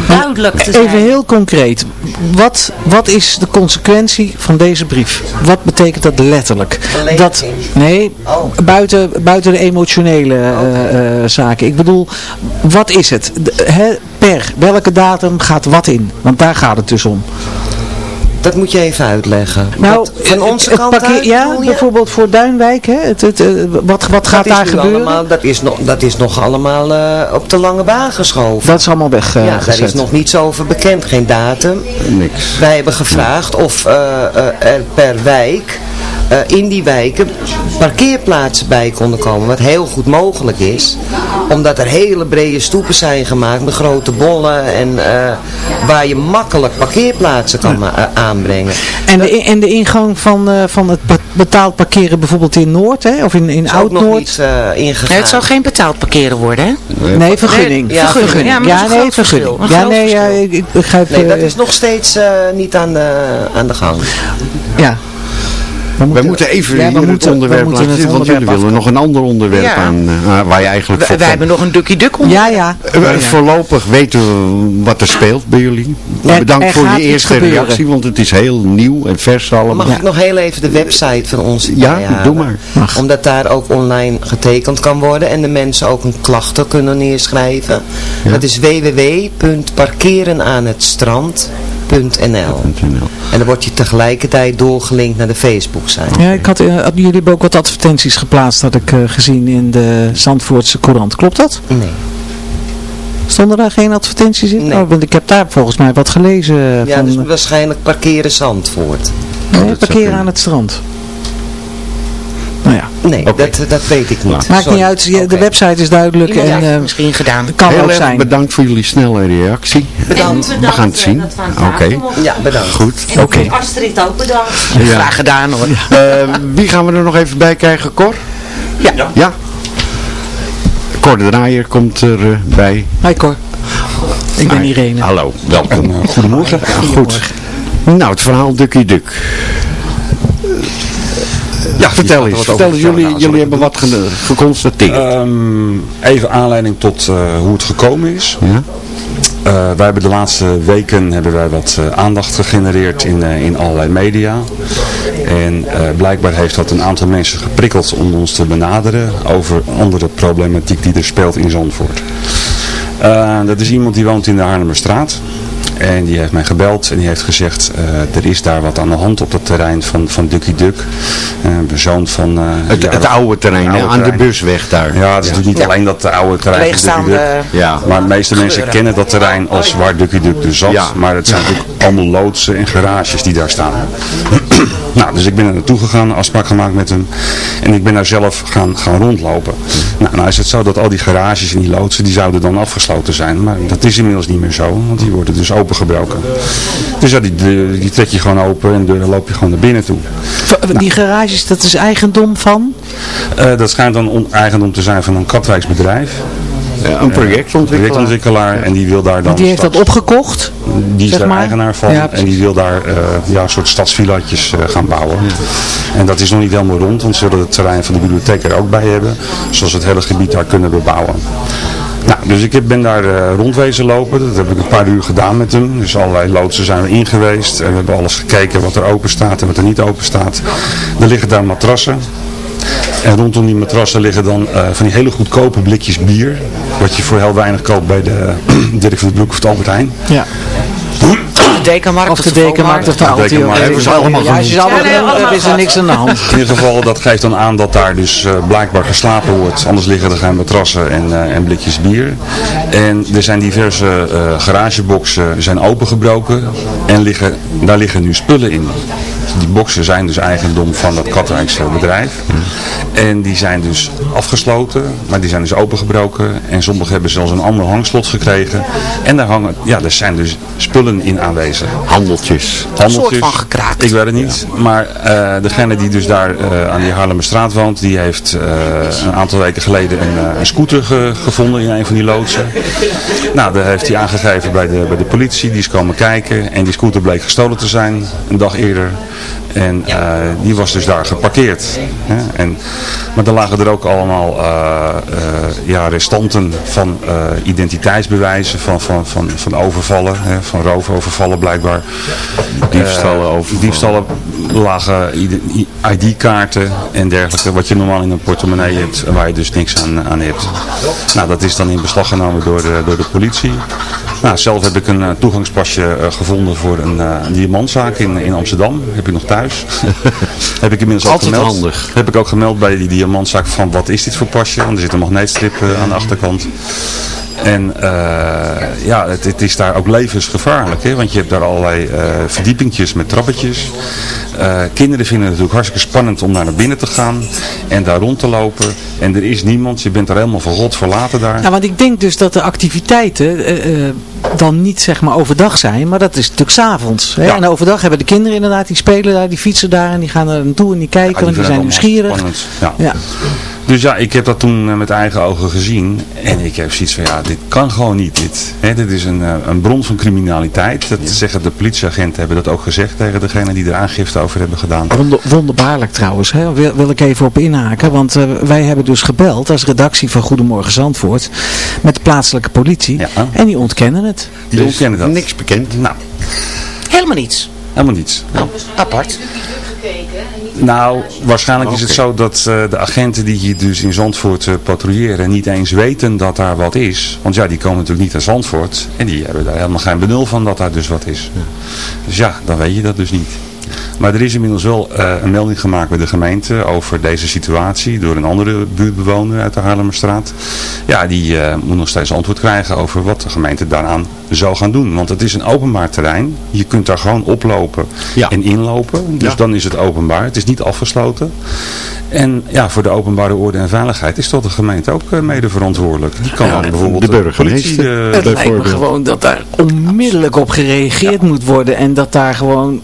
duidelijk te zijn. Even heel concreet. Wat, wat is de consequentie van deze brief? Wat betekent dat letterlijk? Dat, nee, buiten, buiten de emotionele eh, eh, zaken. Ik bedoel, wat is het? De- per welke datum gaat wat in? Want daar gaat het dus om. Dat moet je even uitleggen. Nou, Wat van onze het kant parkeer- uit, Ja, bijvoorbeeld voor Duinwijk. Hè? Het, het, eh, wat wat gaat Dat is daar gebeuren? Allemaal, dat, is nog, dat is nog allemaal eh, op de lange baan geschoven. Dat is allemaal weg. eh, ja, daar is nog niets over bekend, geen datum. Niks. Wij hebben gevraagd of eh, eh, er per wijk eh, in die wijken parkeerplaatsen bij konden komen. Wat heel goed mogelijk is. Omdat er hele brede stoepen zijn gemaakt met grote bollen. En eh, waar je makkelijk parkeerplaatsen kan eh, aanbrengen. En de, en de ingang van, eh, van het be- betaald parkeren bijvoorbeeld in Noord, hè? of in, in Is ook nog Oud-Noord? eh, ingegaan. Nee, het zou geen betaald parkeren worden, hè? Nee, vergunning. Nee, ja, vergunning. Ja, maar is een nee, vergunning. Ja, nee, ja, ik, ik begrijp... Nee, dat is nog steeds eh, niet aan de, aan de gang. Ja. Wij moeten even ja, we moeten- het onderwerp we laten het zitten, want jullie willen nog een ander onderwerp Ja. aan, eh, waar je eigenlijk We, voor wij hebben nog een Ducky Duck onder. Ja, ja. Eh, Voorlopig weten we wat er speelt bij jullie. Er- Bedankt voor je eerste reactie, want het is heel nieuw en vers allemaal. Mag ik nog heel even de website van ons Ja, bijhalen? doe maar. Omdat daar ook online getekend kan worden en de mensen ook een klachten kunnen neerschrijven. Dat is En dan word je tegelijkertijd doorgelinkt naar de Facebook-site. Ja, ik had, eh, hadden jullie hebben ook wat advertenties geplaatst, had ik eh, gezien in de Zandvoortse Courant. Klopt dat? Nee. Stonden daar geen advertenties in? Oh, want ik heb daar volgens mij wat gelezen eh, Ja, van dus eh, waarschijnlijk parkeren Zandvoort. nee, parkeren aan het strand. Nou ja, Nee, dat, dat weet ik niet. maakt Sorry. niet uit. De website is duidelijk en eh, misschien gedaan. kan Heel ook erg zijn. bedankt voor jullie snelle reactie. Bedankt. We gaan het zien. Oké, Ja, bedankt. goed. En. Astrid ook bedankt. Ja. Graag gedaan hoor. Eh, wie gaan we er nog even bij krijgen, Cor? Ja. Ja? Cor de Draaier komt erbij. Hi Cor. Ik ben Hi. Irene. Hallo, welkom. goedemorgen. goed. Nou, het verhaal Ducky Duck. Ja, vertel eens. Vertel eens, jullie, Nou, jullie hebben wat ge- geconstateerd. Ehm, even aanleiding tot eh, hoe het gekomen is. ja? Eh, wij hebben de laatste weken hebben wij wat eh, aandacht gegenereerd in, eh, in allerlei media. En eh, blijkbaar heeft dat een aantal mensen geprikkeld om ons te benaderen over andere problematiek die er speelt in Zandvoort. Eh, dat is iemand die woont in de Haarlemmerstraat. En die heeft mij gebeld en die heeft gezegd, eh, er is daar wat aan de hand op het terrein van, van Ducky Duck. Eh, een zoon van... eh, Het, ja, het oude terrein, oude aan de busweg daar. Ja, het is natuurlijk niet alleen dat oude terrein van Ducky Leegstaande Duck. Ja. Maar de meeste mensen kennen dat terrein als waar Ducky Duck dus zat. Ja. Maar het zijn natuurlijk allemaal loodsen en garages die daar staan. nou, dus ik ben er naartoe gegaan, afspraak gemaakt met hem. En ik ben daar zelf gaan, gaan rondlopen. Nou, nou is het zo dat al die garages en die loodsen, die zouden dan afgesloten zijn. Maar dat is inmiddels niet meer zo, want die worden dus opengebroken. Dus ja, die, die, die trek je gewoon open en dan loop je gewoon naar binnen toe. Die garages, dat is eigendom van? Eh, dat schijnt dan on- eigendom te zijn van een Katwijksbedrijf. Ja, een projectontwikkelaar. projectontwikkelaar en die wil daar dan die heeft dat opgekocht? die is zeg daar maar. eigenaar van Ja, en die wil daar eh, ja, een soort stadsvillaatjes eh, gaan bouwen. En dat is nog niet helemaal rond, want ze willen het terrein van de bibliotheek er ook bij hebben, zoals het hele gebied daar kunnen bebouwen. Nou, dus ik ben daar eh, rondwezen lopen, dat heb ik een paar uur gedaan met hem. Dus allerlei loodsen zijn we in geweest en we hebben alles gekeken wat er open staat en wat er niet open staat. Er liggen daar matrassen. En rondom die matrassen liggen dan eh, van die hele goedkope blikjes bier. Wat je voor heel weinig koopt bij de Dirk van de Broek of het Albert Heijn. Ja. De dekenmarkt Of de dekenmarkt of de allemaal nee, genoemd hebt, allemaal is er niks aan de hand. In ieder geval, dat geeft dan aan dat daar dus eh, blijkbaar geslapen wordt. Anders liggen er geen matrassen en, eh, en blikjes bier. En er zijn diverse eh, garageboxen zijn opengebroken. En liggen, daar liggen nu spullen in. Die boxen zijn dus eigendom van dat Katwijkse bedrijf. En die zijn dus afgesloten, maar die zijn dus opengebroken. En sommigen hebben zelfs een ander hangslot gekregen. En daar hangen, ja, er zijn dus spullen in aanwezig. Handeltjes. Een soort van gekraakt. Ik weet het niet. Maar eh, degene die dus daar eh, aan die Haarlemmerstraat woont, die heeft eh, een aantal weken geleden een, eh, een scooter ge- gevonden in een van die loodsen. Nou, daar heeft hij aangegeven bij de, bij de politie. Die is komen kijken en die scooter bleek gestolen te zijn een dag eerder. En eh, die was dus daar geparkeerd. Hè? En, maar er lagen er ook allemaal eh, eh, ja, restanten van eh, identiteitsbewijzen, van, van, van, van overvallen, hè? van roofovervallen blijkbaar. Diefstallen, overvallen. Diefstallen lagen ID-kaarten en dergelijke, wat je normaal in een portemonnee hebt, en waar je dus niks aan, aan hebt. Nou, dat is dan in beslag genomen door de, door de politie. Nou, zelf heb ik een eh, toegangspasje eh, gevonden voor een, eh, een diamantzaak in, in Amsterdam. Heb ik nog thuis. heb ik inmiddels ook Altijd gemeld. handig. Heb ik ook gemeld bij die diamantzaak van wat is dit voor pasje? Want er zit een magneetstrip aan de achterkant. En eh, ja, het, het is daar ook levensgevaarlijk. Hè? Want je hebt daar allerlei eh verdiepingjes met trappetjes. Eh, kinderen vinden het natuurlijk hartstikke spannend om daar naar binnen te gaan. En daar rond te lopen. En er is niemand. Je bent er helemaal van God verlaten daar. Nou, want ik denk dus dat de activiteiten dan niet zeg maar overdag zijn, maar dat is natuurlijk s'avonds. Ja. En overdag hebben de kinderen inderdaad, die spelen daar, die fietsen daar en die gaan er naartoe en die kijken, want die zijn vinden het allemaal nieuwsgierig. spannend. Ja. Ja. Dus ja, ik heb dat toen eh, met eigen ogen gezien. En ik heb zoiets van, ja, dit kan gewoon niet. Dit, hè, dit is een, eh, een bron van criminaliteit. Dat zeggen de politieagenten, hebben dat ook gezegd tegen degene die er aangifte over hebben gedaan. Wonder, wonderbaarlijk trouwens, hè? Wil, wil ik even op inhaken. Want eh, wij hebben dus gebeld als redactie van Goedemorgen Zandvoort met de plaatselijke politie. En die ontkennen het. Die ontkennen dat. Niks bekend. Nou, Helemaal niets. helemaal niets. Apart. Nou, waarschijnlijk is het zo dat eh, de agenten die hier dus in Zandvoort eh, patrouilleren niet eens weten dat daar wat is. Want ja, die komen natuurlijk niet naar Zandvoort en die hebben daar helemaal geen benul van dat daar dus wat is. Dus ja, dan weet je dat dus niet. Maar er is inmiddels wel eh, een melding gemaakt bij de gemeente over deze situatie door een andere buurtbewoner uit de Haarlemmerstraat. Ja, die eh, moet nog steeds antwoord krijgen over wat de gemeente daaraan zou gaan doen. Want het is een openbaar terrein. Je kunt daar gewoon oplopen en inlopen. Dus Ja. dan is het openbaar. Het is niet afgesloten. En ja, voor de openbare orde en veiligheid is toch de gemeente ook eh, mede verantwoordelijk. Die kan Ja, dan bijvoorbeeld de politie, burgemeester, eh, Het lijkt me gewoon dat daar onmiddellijk op gereageerd moet worden en dat daar gewoon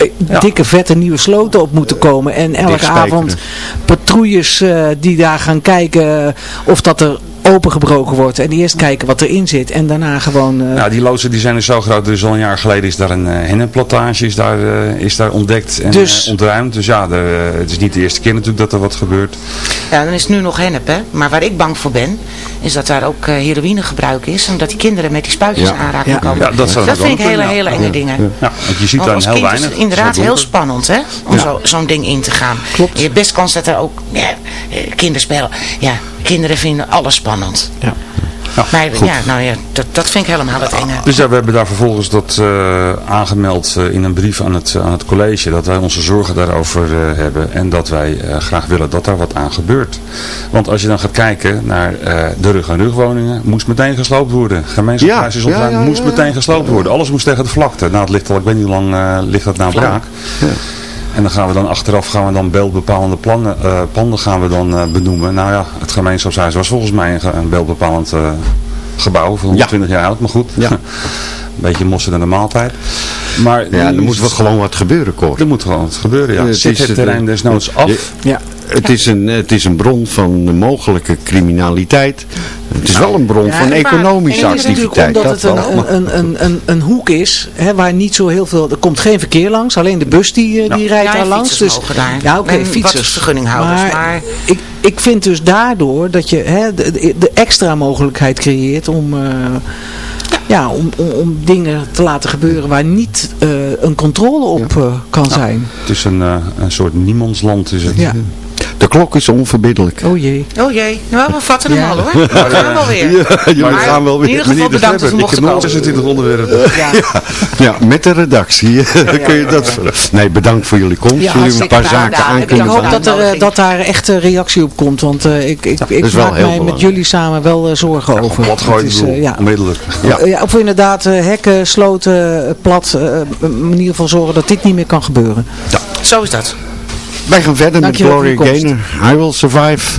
eh, dikke vette nieuwe sloten op moeten komen. En elke avond patrouilles eh, die daar gaan kijken of dat er opengebroken wordt. En eerst kijken wat erin zit en daarna gewoon... eh, Nou, die loodsen die zijn dus zo groot. Dus al een jaar geleden is daar een uh, hennenplantage is daar, eh, is daar ontdekt en Dus- ontruimd. Dus ja, de, het is niet de eerste keer natuurlijk dat er wat gebeurt. Ja, dan is het nu nog hennep, hè. Maar waar ik bang voor ben, is dat daar ook eh, heroïnegebruik is. En dat die kinderen met die spuitjes Ja. aanraking Ja. komen. Ja, dat zou dat wel vind ik hele, kunnen, ja. hele enge Ja. dingen. Ja, want je ziet Want daar heel kind weinig. is inderdaad heel spannend, hè. Om Ja. zo- zo'n ding in te gaan. Klopt. Je hebt best kans dat er ook ja, kinderspel... Ja, kinderen vinden alles spannend. Ja. maar goed. ja, nou ja, dat, dat vind ik helemaal het enge. Dus ja, we hebben daar vervolgens dat eh, aangemeld eh, in een brief aan het, aan het college. Dat wij onze zorgen daarover eh, hebben. En dat wij eh, graag willen dat daar wat aan gebeurt. Want als je dan gaat kijken naar eh, de rug- en rugwoningen. Moest meteen gesloopt worden. Gemeenschapshuis is Ja, ja, ja, moest ja, meteen gesloopt worden. Alles moest tegen de vlakte. Nou, het ligt al, ik weet niet hoe lang eh, ligt dat nou braak. En dan gaan we dan achteraf gaan we dan beeldbepalende plannen, eh, panden gaan we dan eh, benoemen. Nou ja, het gemeenschapshuis was volgens mij een, een beeldbepalend eh, gebouw van 120 jaar oud, maar goed. Een beetje mossen naar de maaltijd. Maar Ja, er moet wel gewoon wat gebeuren, Cor. Er moet gewoon wat gebeuren, ja. Het is het terrein eh, desnoods af. Ja. Het is, een, het is een bron van mogelijke criminaliteit. Het is wel een bron Ja, van maar- economische en het is natuurlijk activiteit. Omdat dat het wel. een, een, een, een, een hoek is hè, waar niet zo heel veel... Er komt geen verkeer langs. Alleen de bus die, eh, die rijdt Ja, daar langs. Dus, mogen daar. Ja, oké, wat fietsers. vergunninghouders, maar- Ik, ik vind dus daardoor dat je hè, de, de- de extra mogelijkheid creëert om... eh, ja, om, om, om dingen te laten gebeuren waar niet eh, een controle op eh, kan zijn. Het is een, eh, een soort niemandsland is het. Ja. De klok is onverbiddelijk. Oh jee. Oh jee, nou, we vatten hem Ja. al hoor. We gaan wel weer. Ja, jullie Maar gaan wel weer. In ieder geval Meneer de bedankt dat u Vrebber, mocht ik heb nog komen. 26 onderwerpen. Ja. Ja, met de redactie. Kun je dat Nee, bedankt voor jullie komst. Ja, jullie een paar zaken Ja, aan ik hoop dat, er, eh, dat daar echt eh, reactie op komt. Want eh, ik, ik, ik maak mij met jullie samen wel eh, zorgen over. Wat Het je is, ja. onmiddellijk. Ja. Ja, of inderdaad hekken, sloten, plat. eh, in ieder geval zorgen dat dit niet meer kan gebeuren. Zo is dat. Wij gaan verder met Gloria. Gaynor. I Will Survive.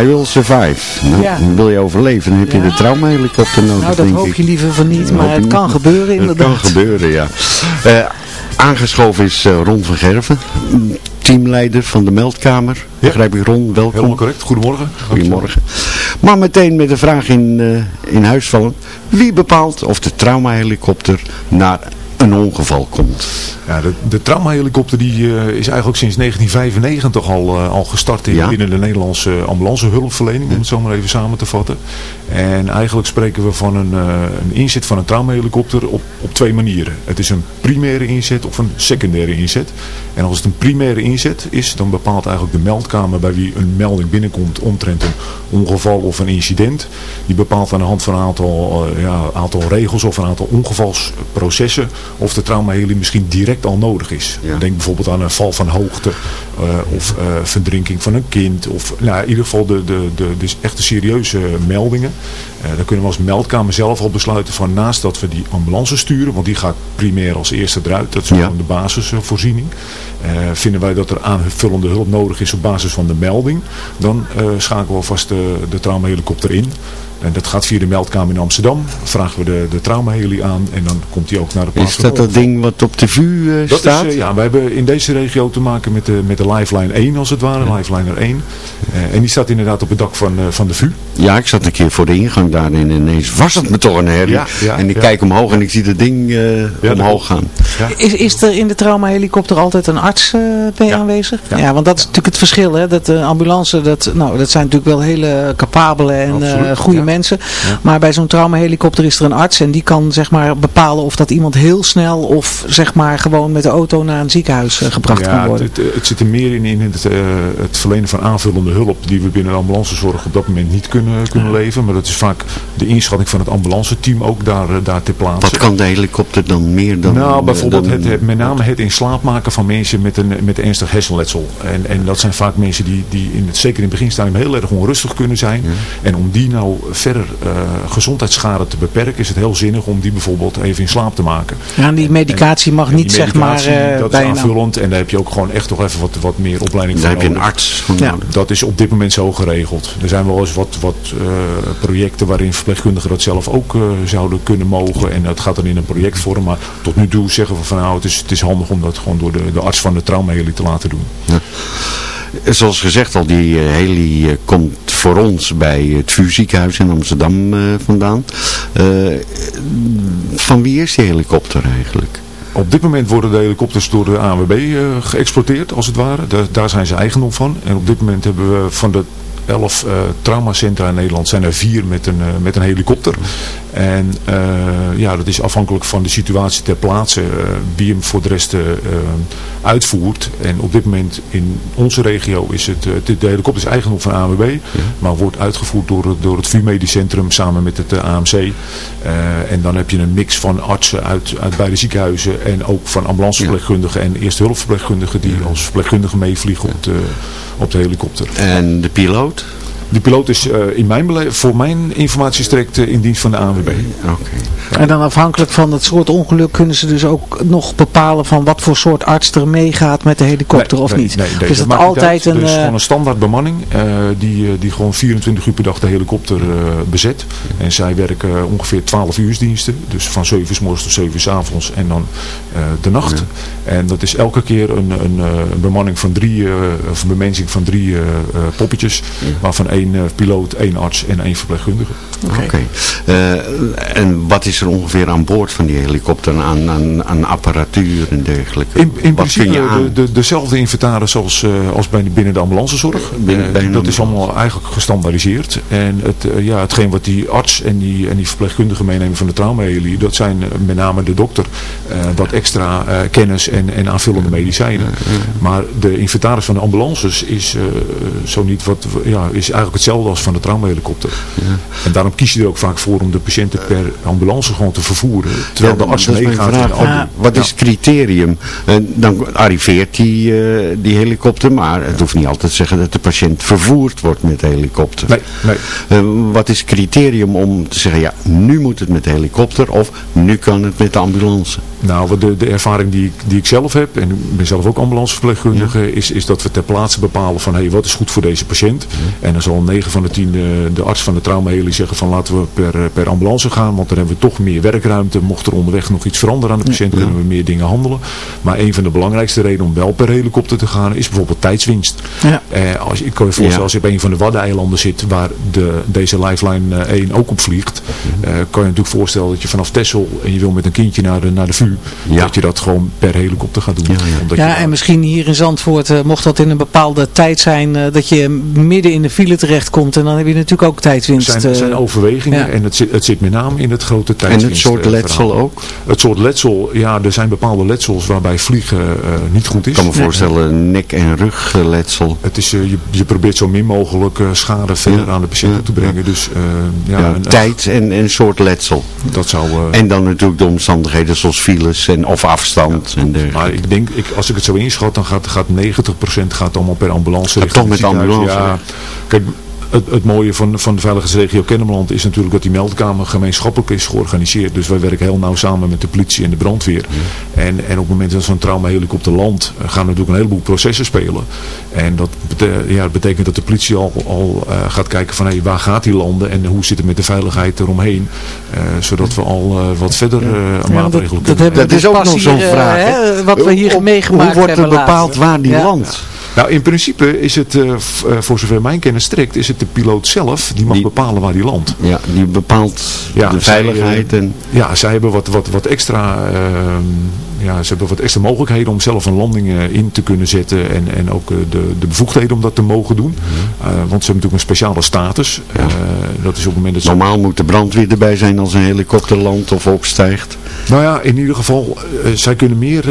I will survive. Nou, Ja. Wil je overleven, dan heb je de traumahelikopter nodig, Nou, dat denk hoop ik. je liever van niet, maar het kan gebeuren Het inderdaad. kan gebeuren, ja. Eh, aangeschoven is eh, Ron van Gerven, teamleider van de meldkamer. Begrijp ik Ron, welkom. Helemaal correct. Goedemorgen. Goedemorgen. Maar meteen met de vraag in, eh, in huis vallen. Wie bepaalt of de traumahelikopter naar een ongeval komt? Ja, de, de traumahelikopter die, eh, is eigenlijk sinds 1995 al, eh, al gestart in, Ja. binnen de Nederlandse ambulancehulpverlening, om het zo maar even samen te vatten. En eigenlijk spreken we van een, eh, een inzet van een traumahelikopter op, op twee manieren. Het is een primaire inzet of een secundaire inzet. En als het een primaire inzet is, dan bepaalt eigenlijk de meldkamer bij wie een melding binnenkomt omtrent een ongeval of een incident. Die bepaalt aan de hand van een aantal, eh, ja, aantal regels of een aantal ongevalsprocessen of de traumaheli misschien direct al nodig is. Denk bijvoorbeeld aan een val van hoogte eh, of verdrinking van een kind. Of nou, in ieder geval de, de, de, dus echte serieuze meldingen. Eh dan kunnen we als meldkamer zelf al besluiten van naast dat we die ambulance sturen, want die gaat primair als eerste eruit. Dat is gewoon de basisvoorziening. Eh, vinden wij dat er aanvullende hulp nodig is op basis van de melding, dan eh, schakelen we alvast de, de traumahelikopter in. En dat gaat via de meldkamer in Amsterdam. Vragen we de, de traumaheli aan en dan komt die ook naar de plaats Is dat dat ding wat op de VU Dat staat? is, ja, we hebben in deze regio te maken met de, met de Lifeline 1 als het ware, Lifeliner 1. Eh, en die staat inderdaad op het dak van, van de VU. Ja, ik zat een keer voor de ingang daar en ineens was het me toch een herrie. Ja, ja, en ik ja. kijk omhoog en ik zie dat ding eh, omhoog gaan. Is, is er in de traumahelikopter altijd een arts eh, bij aanwezig? Ja. want dat is natuurlijk het verschil. Hè? Dat de ambulance, dat, nou, dat zijn natuurlijk wel hele capabele en eh, goede ja. mensen. Ja. Maar bij zo'n traumahelikopter is er een arts en die kan zeg maar bepalen of dat iemand heel snel of zeg maar gewoon met de auto naar een ziekenhuis eh, gebracht ja, kan het, worden. het, het zit er meer in, in het, eh, het verlenen van aanvullende hulp die we binnen de ambulancezorg op dat moment niet kunnen, kunnen leveren. Maar dat is vaak de inschatting van het ambulanceteam ook daar, eh, daar ter plaatse. Wat kan de helikopter dan meer dan... nou, eh, bijvoorbeeld dan- het, het- met name het in slaap maken van mensen met een met ernstig hersenletsel. En, en dat zijn vaak mensen die, die in het, zeker in het beginstadium heel erg onrustig kunnen zijn. En om die nou verder eh, gezondheidsschade te beperken is het heel zinnig om die bijvoorbeeld even in slaap te maken. Ja, en die medicatie mag En niet zeg maar eh, dat is aanvullend en daar heb je ook gewoon echt toch even wat, wat meer opleiding Daar voor heb je een arts voor Ja. nodig. Dat is op dit moment zo geregeld. Er zijn wel eens wat, wat eh, projecten waarin verpleegkundigen dat zelf ook eh, zouden kunnen mogen. En dat gaat dan in een projectvorm. Maar tot nu toe zeggen we van nou het is, het is handig om dat gewoon door de, de arts van de traumaheli te laten doen. Zoals gezegd al, die eh, heli eh, komt voor ons bij het VU ziekenhuis in Amsterdam vandaan. Van wie is die helikopter eigenlijk? Op dit moment worden de helikopters door de ANWB eh, geëxporteerd als het ware. Daar, daar zijn ze eigendom van. En op dit moment hebben we van de elf eh, traumacentra in Nederland zijn er vier met een, eh, met een helikopter. En eh, ja, dat is afhankelijk van de situatie ter plaatse eh, wie hem voor de rest eh, uitvoert. En op dit moment in onze regio is het, de, de helikopter is eigendom van ANWB, maar wordt uitgevoerd door, het- door het VU Medisch Centrum samen met het AMC. En dan heb je een mix van artsen uit, uit beide ziekenhuizen en ook van ambulanceverpleegkundigen en eerste hulpverpleegkundigen die als verpleegkundigen meevliegen op de, op de helikopter. En de piloot? De piloot is eh, in mijn voor mijn informatie strekt eh, in dienst van de ANWB. En dan afhankelijk van het soort ongeluk kunnen ze dus ook nog bepalen van wat voor soort arts er meegaat met de helikopter of Nee, niet. nee, nee, dus dat maakt niet altijd uit. een... Er is eh, gewoon een standaard bemanning eh, die, die gewoon 24 uur per dag de helikopter eh, bezet. En zij werken ongeveer 12 uursdiensten. Dus van 7 uur 's morgens tot 7 uur 's avonds en dan eh, de nacht. En dat is elke keer een, een, eh, een bemanning van drie, eh, of een bemensing van drie eh, eh, poppetjes. Waarvan één eh, piloot, één arts en één verpleegkundige. Oké. Eh, en wat is er ongeveer aan boord van die helikopter aan, aan, aan apparatuur en dergelijke? In, in wat kun principe je aan? de, de, dezelfde inventaris als, eh, als bij, binnen de ambulancezorg. Binnen- Eh, dat is allemaal eigenlijk gestandaardiseerd. En het, eh, ja, hetgeen wat die arts en die, en die verpleegkundige meenemen van de traumaheli, dat zijn eh, met name de dokter eh, wat extra eh, kennis en, en aanvullende medicijnen. Maar de inventaris van de ambulances is, eh, zo niet wat, ja, is eigenlijk hetzelfde als van de traumahelikopter. En daarom kies je er ook vaak voor om de patiënten per ambulance gewoon te vervoeren. Terwijl Ja, de arts meegaat. Ja, Wat is het criterium? Eh, dan arriveert die, eh, die helikopter, maar het hoeft niet altijd te zeggen dat de patiënt vervoerd wordt met de helikopter. Nee, nee. Eh, wat is het criterium om te zeggen, ja, nu moet het met de helikopter of nu kan het met de ambulance? Nou, de, de ervaring die ik, die ik zelf heb, en ik ben zelf ook ambulanceverpleegkundige, is, is dat we ter plaatse bepalen van, hé, hey, wat is goed voor deze patiënt? En dan zal 9 van de 10 de, de arts van de traumaheli zeggen van, laten we per, eh, per ambulance gaan, want dan hebben we toch meer werkruimte. Mocht er onderweg nog iets veranderen aan de patiënt, kunnen we meer dingen handelen. Maar een van de belangrijkste redenen om wel per helikopter te gaan, is bijvoorbeeld tijdswinst. Ja. Eh, als, ik kan je voorstellen, Ja. als je op een van de Waddeneilanden zit, waar de, deze Lifeline eh, 1 ook op vliegt, eh, kan je natuurlijk voorstellen dat je vanaf Texel en je wil met een kindje naar de, naar de VU, dat je dat gewoon per helikopter gaat doen. Omdat Ja, je, en misschien hier in Zandvoort, eh, mocht dat in een bepaalde tijd zijn, eh, dat je midden in de file terechtkomt. En dan heb je natuurlijk ook tijdwinst. zijn, eh, zijn overwegingen ja. en het zit, het zit met name in het grote En tijdswinst. het soort eh, letsel verhaal. ook? Het soort letsel, ja, er zijn bepaalde letsels waarbij vliegen eh, niet goed is. Ik kan me voorstellen, nek- en rugletsel. Het is, eh, je, je probeert zo min mogelijk eh, schade verder aan de patiënt te brengen. Dus eh, ja, Ja, een- tijd en en een soort letsel. dat zou... eh, En dan natuurlijk de omstandigheden zoals files en, of afstand. en dergelijke. Maar ik denk, ik, als ik het zo inschat, dan gaat, gaat 90% gaat allemaal per ambulance. Gaat richting toch met het ambulance, Ja, kijk, het, het mooie van, van de veiligheidsregio Kennemerland is natuurlijk dat die meldkamer gemeenschappelijk is georganiseerd. Dus wij werken heel nauw samen met de politie en de brandweer. En, en op het moment dat zo'n traumahelikopter landt, gaan er natuurlijk een heleboel processen spelen. En dat, bete- ja, dat betekent dat de politie al, al eh, gaat kijken van hey, waar gaat die landen en hoe zit het met de veiligheid eromheen. Eh, zodat we al eh, wat verder eh maatregelen dat kunnen hebben we Dat is ook nog zo'n vraag. hè, wat we hier Hoe- meegemaakt Hoe wordt er bepaald laatst? waar die Ja. landt? Nou, in principe is het, eh, eh, voor zover mijn kennis strekt, is het de piloot zelf die mag bepalen waar die landt. Ja, die bepaalt Ja, de veiligheid. eh, en, Ja, zij hebben wat, wat, wat extra... ehm, ja, ze hebben wat extra mogelijkheden om zelf een landing eh, in te kunnen zetten en, en ook eh, de, de bevoegdheden om dat te mogen doen. Eh, want ze hebben natuurlijk een speciale status. Eh, dat is op het moment dat ze... normaal moet de brandweer erbij zijn als een helikopter landt of opstijgt. Nou ja, in ieder geval, zij kunnen meer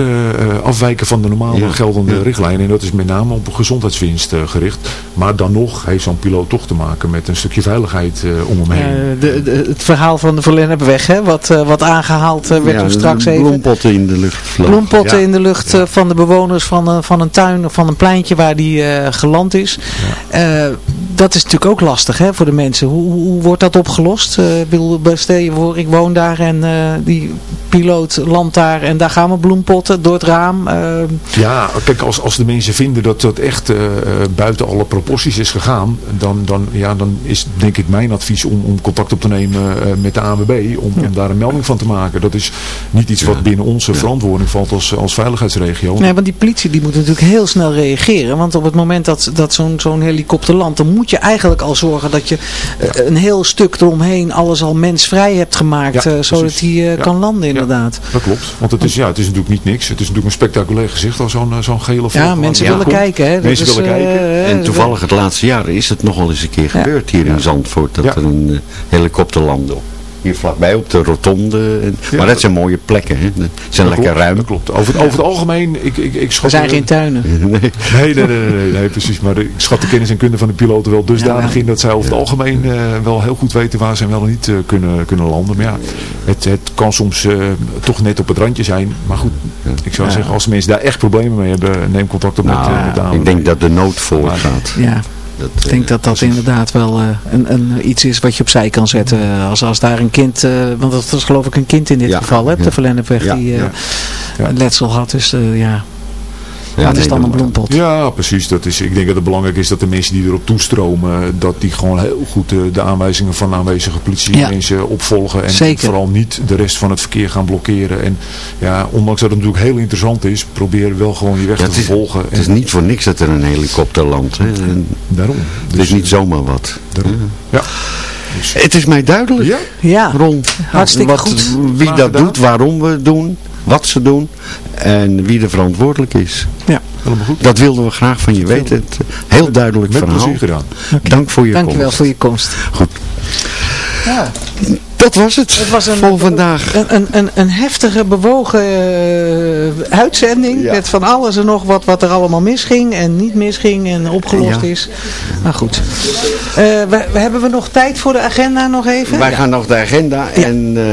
afwijken van de normale Ja. geldende Ja. richtlijnen. En dat is met name op gezondheidswinst gericht. Maar dan nog heeft zo'n piloot toch te maken met een stukje veiligheid eh, om hem heen. Eh, de, de- het verhaal van de Verlennepweg, hè, wat, wat aangehaald eh, werd Ja, er straks even. bloempotten in de lucht Bloempotten Ja. in de lucht eh, van de bewoners van, eh, van een tuin of van een pleintje waar die eh, geland is. Dat is natuurlijk ook lastig hè, voor de mensen. Hoe, hoe hoe wordt dat opgelost? Eh, ik bedoel, stel je voor, ik woon daar en eh, die piloot landt daar en daar gaan we bloempotten door het raam. Ja, kijk, als, als de mensen vinden dat dat echt buiten alle proporties is gegaan, dan, dan, ja, dan is denk ik mijn advies om, om contact op te nemen eh, met de ANWB, om, om daar een melding van te maken. Dat is niet iets wat binnen onze verantwoording valt als, als veiligheidsregio. Nee, want die politie die moet natuurlijk heel snel reageren. Want op het moment dat, dat zo'n zo'n helikopter landt, dan moet je eigenlijk al zorgen dat je eh, een heel stuk eromheen alles al mensvrij hebt gemaakt. Ja, eh, zodat hij eh, Ja. kan landen inderdaad. Dat klopt, want het is, ja, het is natuurlijk niet niks. Het is natuurlijk een spectaculair gezicht als zo'n zo'n gele vlog Ja, mensen willen kijken. Hè. Mensen willen kijken. En toevallig het laatste jaar is het nogal eens een keer gebeurd hier in Zandvoort. Dat Ja. er een helikopter landde. Hier vlakbij op de rotonde. En- maar dat zijn mooie plekken. Hè? Dat zijn Dat lekker klopt, ruim. Dat klopt. Over, het- over het algemeen, ik, ik, ik schat... Er zijn geen tuinen. Nee. Nee, nee, nee, nee, nee, nee, precies. Maar de- ik schat de kennis en kunde van de piloten wel dusdanig Ja. in dat zij over het algemeen eh, wel heel goed weten waar ze wel en niet eh, kunnen, kunnen landen. Maar ja, het, het kan soms eh, toch net op het randje zijn. Maar goed, ik zou Ja. zeggen, als mensen daar echt problemen mee hebben, neem contact op met, Nou, eh, met de ik denk dat de nood voorgaat. Ja. Dat, Ik denk dat dat inderdaad wel eh, een, een, iets is wat je opzij kan zetten. Eh, Als, als daar een kind, eh, want dat was geloof ik een kind in dit Ja, geval, hè, ja. de Verlennepweg, Ja, die eh, een letsel had. Dus eh, ja, Ja, dat is dan een bloempot. Ja, precies. Dat is, ik denk dat het belangrijk is dat de mensen die erop toestromen, dat die gewoon heel goed de, de aanwijzingen van de aanwezige politie Ja. mensen opvolgen. En Zeker. vooral niet de rest van het verkeer gaan blokkeren. En ja, ondanks dat het natuurlijk heel interessant is, probeer wel gewoon je weg Ja, te het, is, vervolgen. het is niet voor niks dat er een helikopter landt. Hè? En Daarom. Het is niet zomaar wat. Daarom. Ja. Dus- Het is mij duidelijk, Ja? Ja, Ron. Hartstikke wat, goed. Wie dat doet, waarom we het doen, wat ze doen en wie er verantwoordelijk is. Ja. Helemaal goed. Dat wilden we graag van je weten. Het, heel duidelijk Met verhaal. plezier gedaan. Dank voor je dankjewel komst. voor je komst. Goed. Ja. Dat was het, Het was een, voor vandaag. Een, een, een, een heftige, bewogen eh, uitzending. Met van alles en nog wat, wat er allemaal misging en niet misging en opgelost Ja. is. Maar goed. Eh, we, we- hebben we nog tijd voor de agenda nog even? Wij gaan nog de agenda en eh,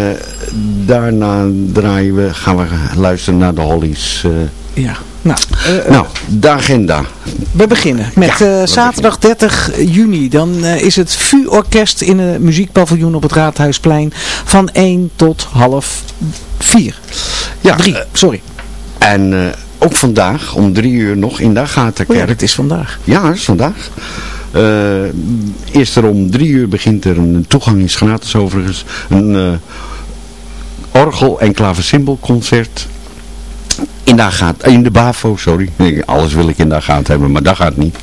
daarna draaien we, gaan we luisteren naar de Hollies. Ja. Nou, eh, nou, de agenda. We beginnen met eh, zaterdag 30 juni. Dan eh, is het VU-orkest in het muziekpaviljoen op het Raadhuisplein van 1 tot half 4. Ja, 3, sorry. En ook vandaag om drie uur nog in de Agatha-kerk. Oh ja, het is vandaag. Ja, het is vandaag. Eerst er om drie uur begint er een toegang is gratis overigens. Een orgel- en klaversymbolconcert. In de, Agatha, in de BAVO, sorry. Alles wil ik in de Agatha hebben, maar dat gaat niet.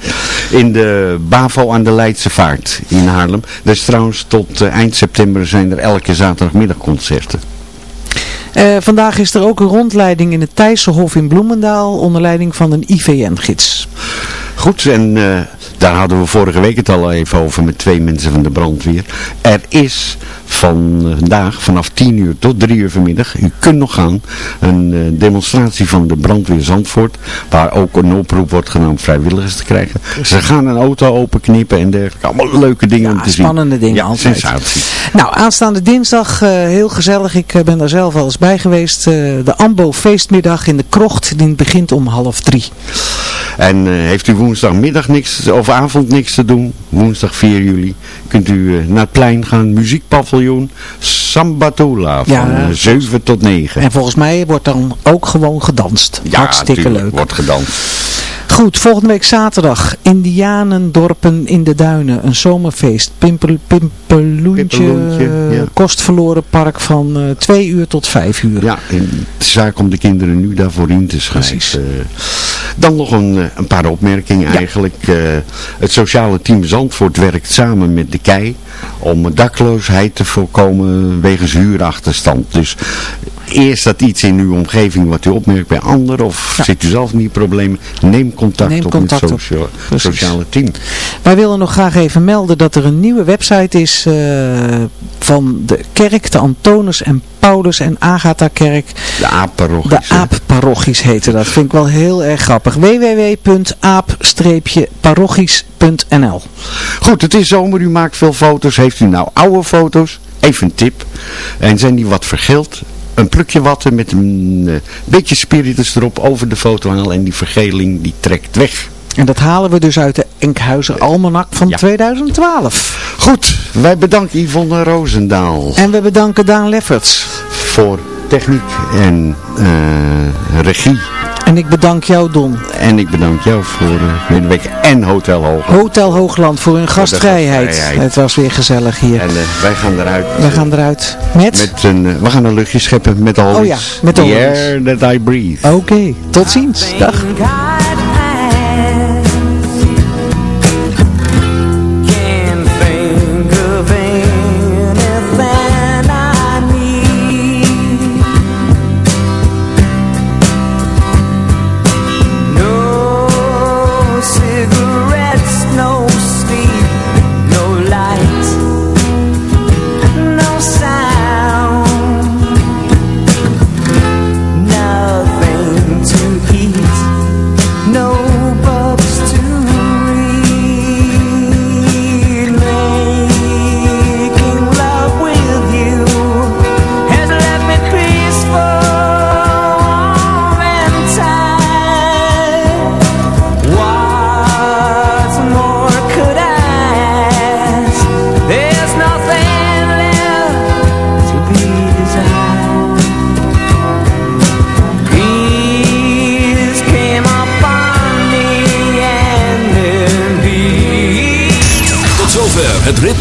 In de BAVO aan de Leidse Vaart in Haarlem. Dus trouwens tot eh, eind september zijn er elke zaterdagmiddag concerten. Eh, vandaag is er ook een rondleiding in het Thijssenhof in Bloemendaal onder leiding van een IVN-gids. Goed, en eh, daar hadden we vorige week het al even over met twee mensen van de brandweer. Er is vandaag vanaf 10 uur tot 3 uur vanmiddag, u kunt nog gaan, een eh, demonstratie van de brandweer Zandvoort. Waar ook een oproep wordt gedaan om vrijwilligers te krijgen. Ze gaan een auto openknippen en dergelijke. Allemaal leuke dingen om te zien. spannende dingen ja, altijd. sensatie. Nou, aanstaande dinsdag, eh, heel gezellig. Ik eh, ben daar zelf al eens bij geweest. de Ambo feestmiddag in de krocht. Die begint om half drie. En heeft u woensdagmiddag niks of avond niks te doen, woensdag 4 juli, kunt u eh, naar het plein gaan, muziekpaviljoen Sambatula van Ja. eh, 7 tot 9. En volgens mij wordt dan ook gewoon gedanst. Ja, Hartstikke tuurlijk, leuk. wordt gedanst. Goed, volgende week zaterdag. Indianendorpen in de Duinen. Een zomerfeest. Pimpel, pimpeloentje. Pimpeloentje, eh, ja. Kostverloren park van eh, twee uur tot vijf uur. Ja, en het is zaak om de kinderen nu daarvoor in te schrijven. Eh, dan nog een, eh, een paar opmerkingen eigenlijk. Eh, het sociale team Zandvoort werkt samen met de KEI om dakloosheid te voorkomen wegens huurachterstand. Dus eerst dat iets in uw omgeving wat u opmerkt bij anderen of zit u zelf niet in problemen, neem contact Neem op contact met het socia- sociale team. Wij willen nog graag even melden dat er een nieuwe website is eh, van de kerk, de Antonus en Paulus en Agatha kerk. De aapparochies. De aapparochies heten dat. Vind ik wel heel erg grappig. www.aap-parochies.nl Goed, het is zomer, u maakt veel foto's. Heeft u nou oude foto's? Even een tip. En zijn die wat vergeeld? Een plukje watten met een eh, beetje spiritus erop over de foto halen en die vergeling die trekt weg. En dat halen we dus uit de Enkhuizer Almanak van 2012. Goed, wij bedanken Yvonne Roosendaal En we bedanken Daan Lefferts. voor techniek en eh, regie. En ik bedank jou Don. En ik bedank jou voor de week en Hotel Hoogland. Hotel Hoogland voor hun gastvrijheid. gastvrijheid. Het was weer gezellig hier. En eh, wij gaan eruit. We gaan eruit met... Met een, eh, we gaan een luchtje scheppen met de Oh ja, met de The air that I breathe. Oké, tot ziens. Dag.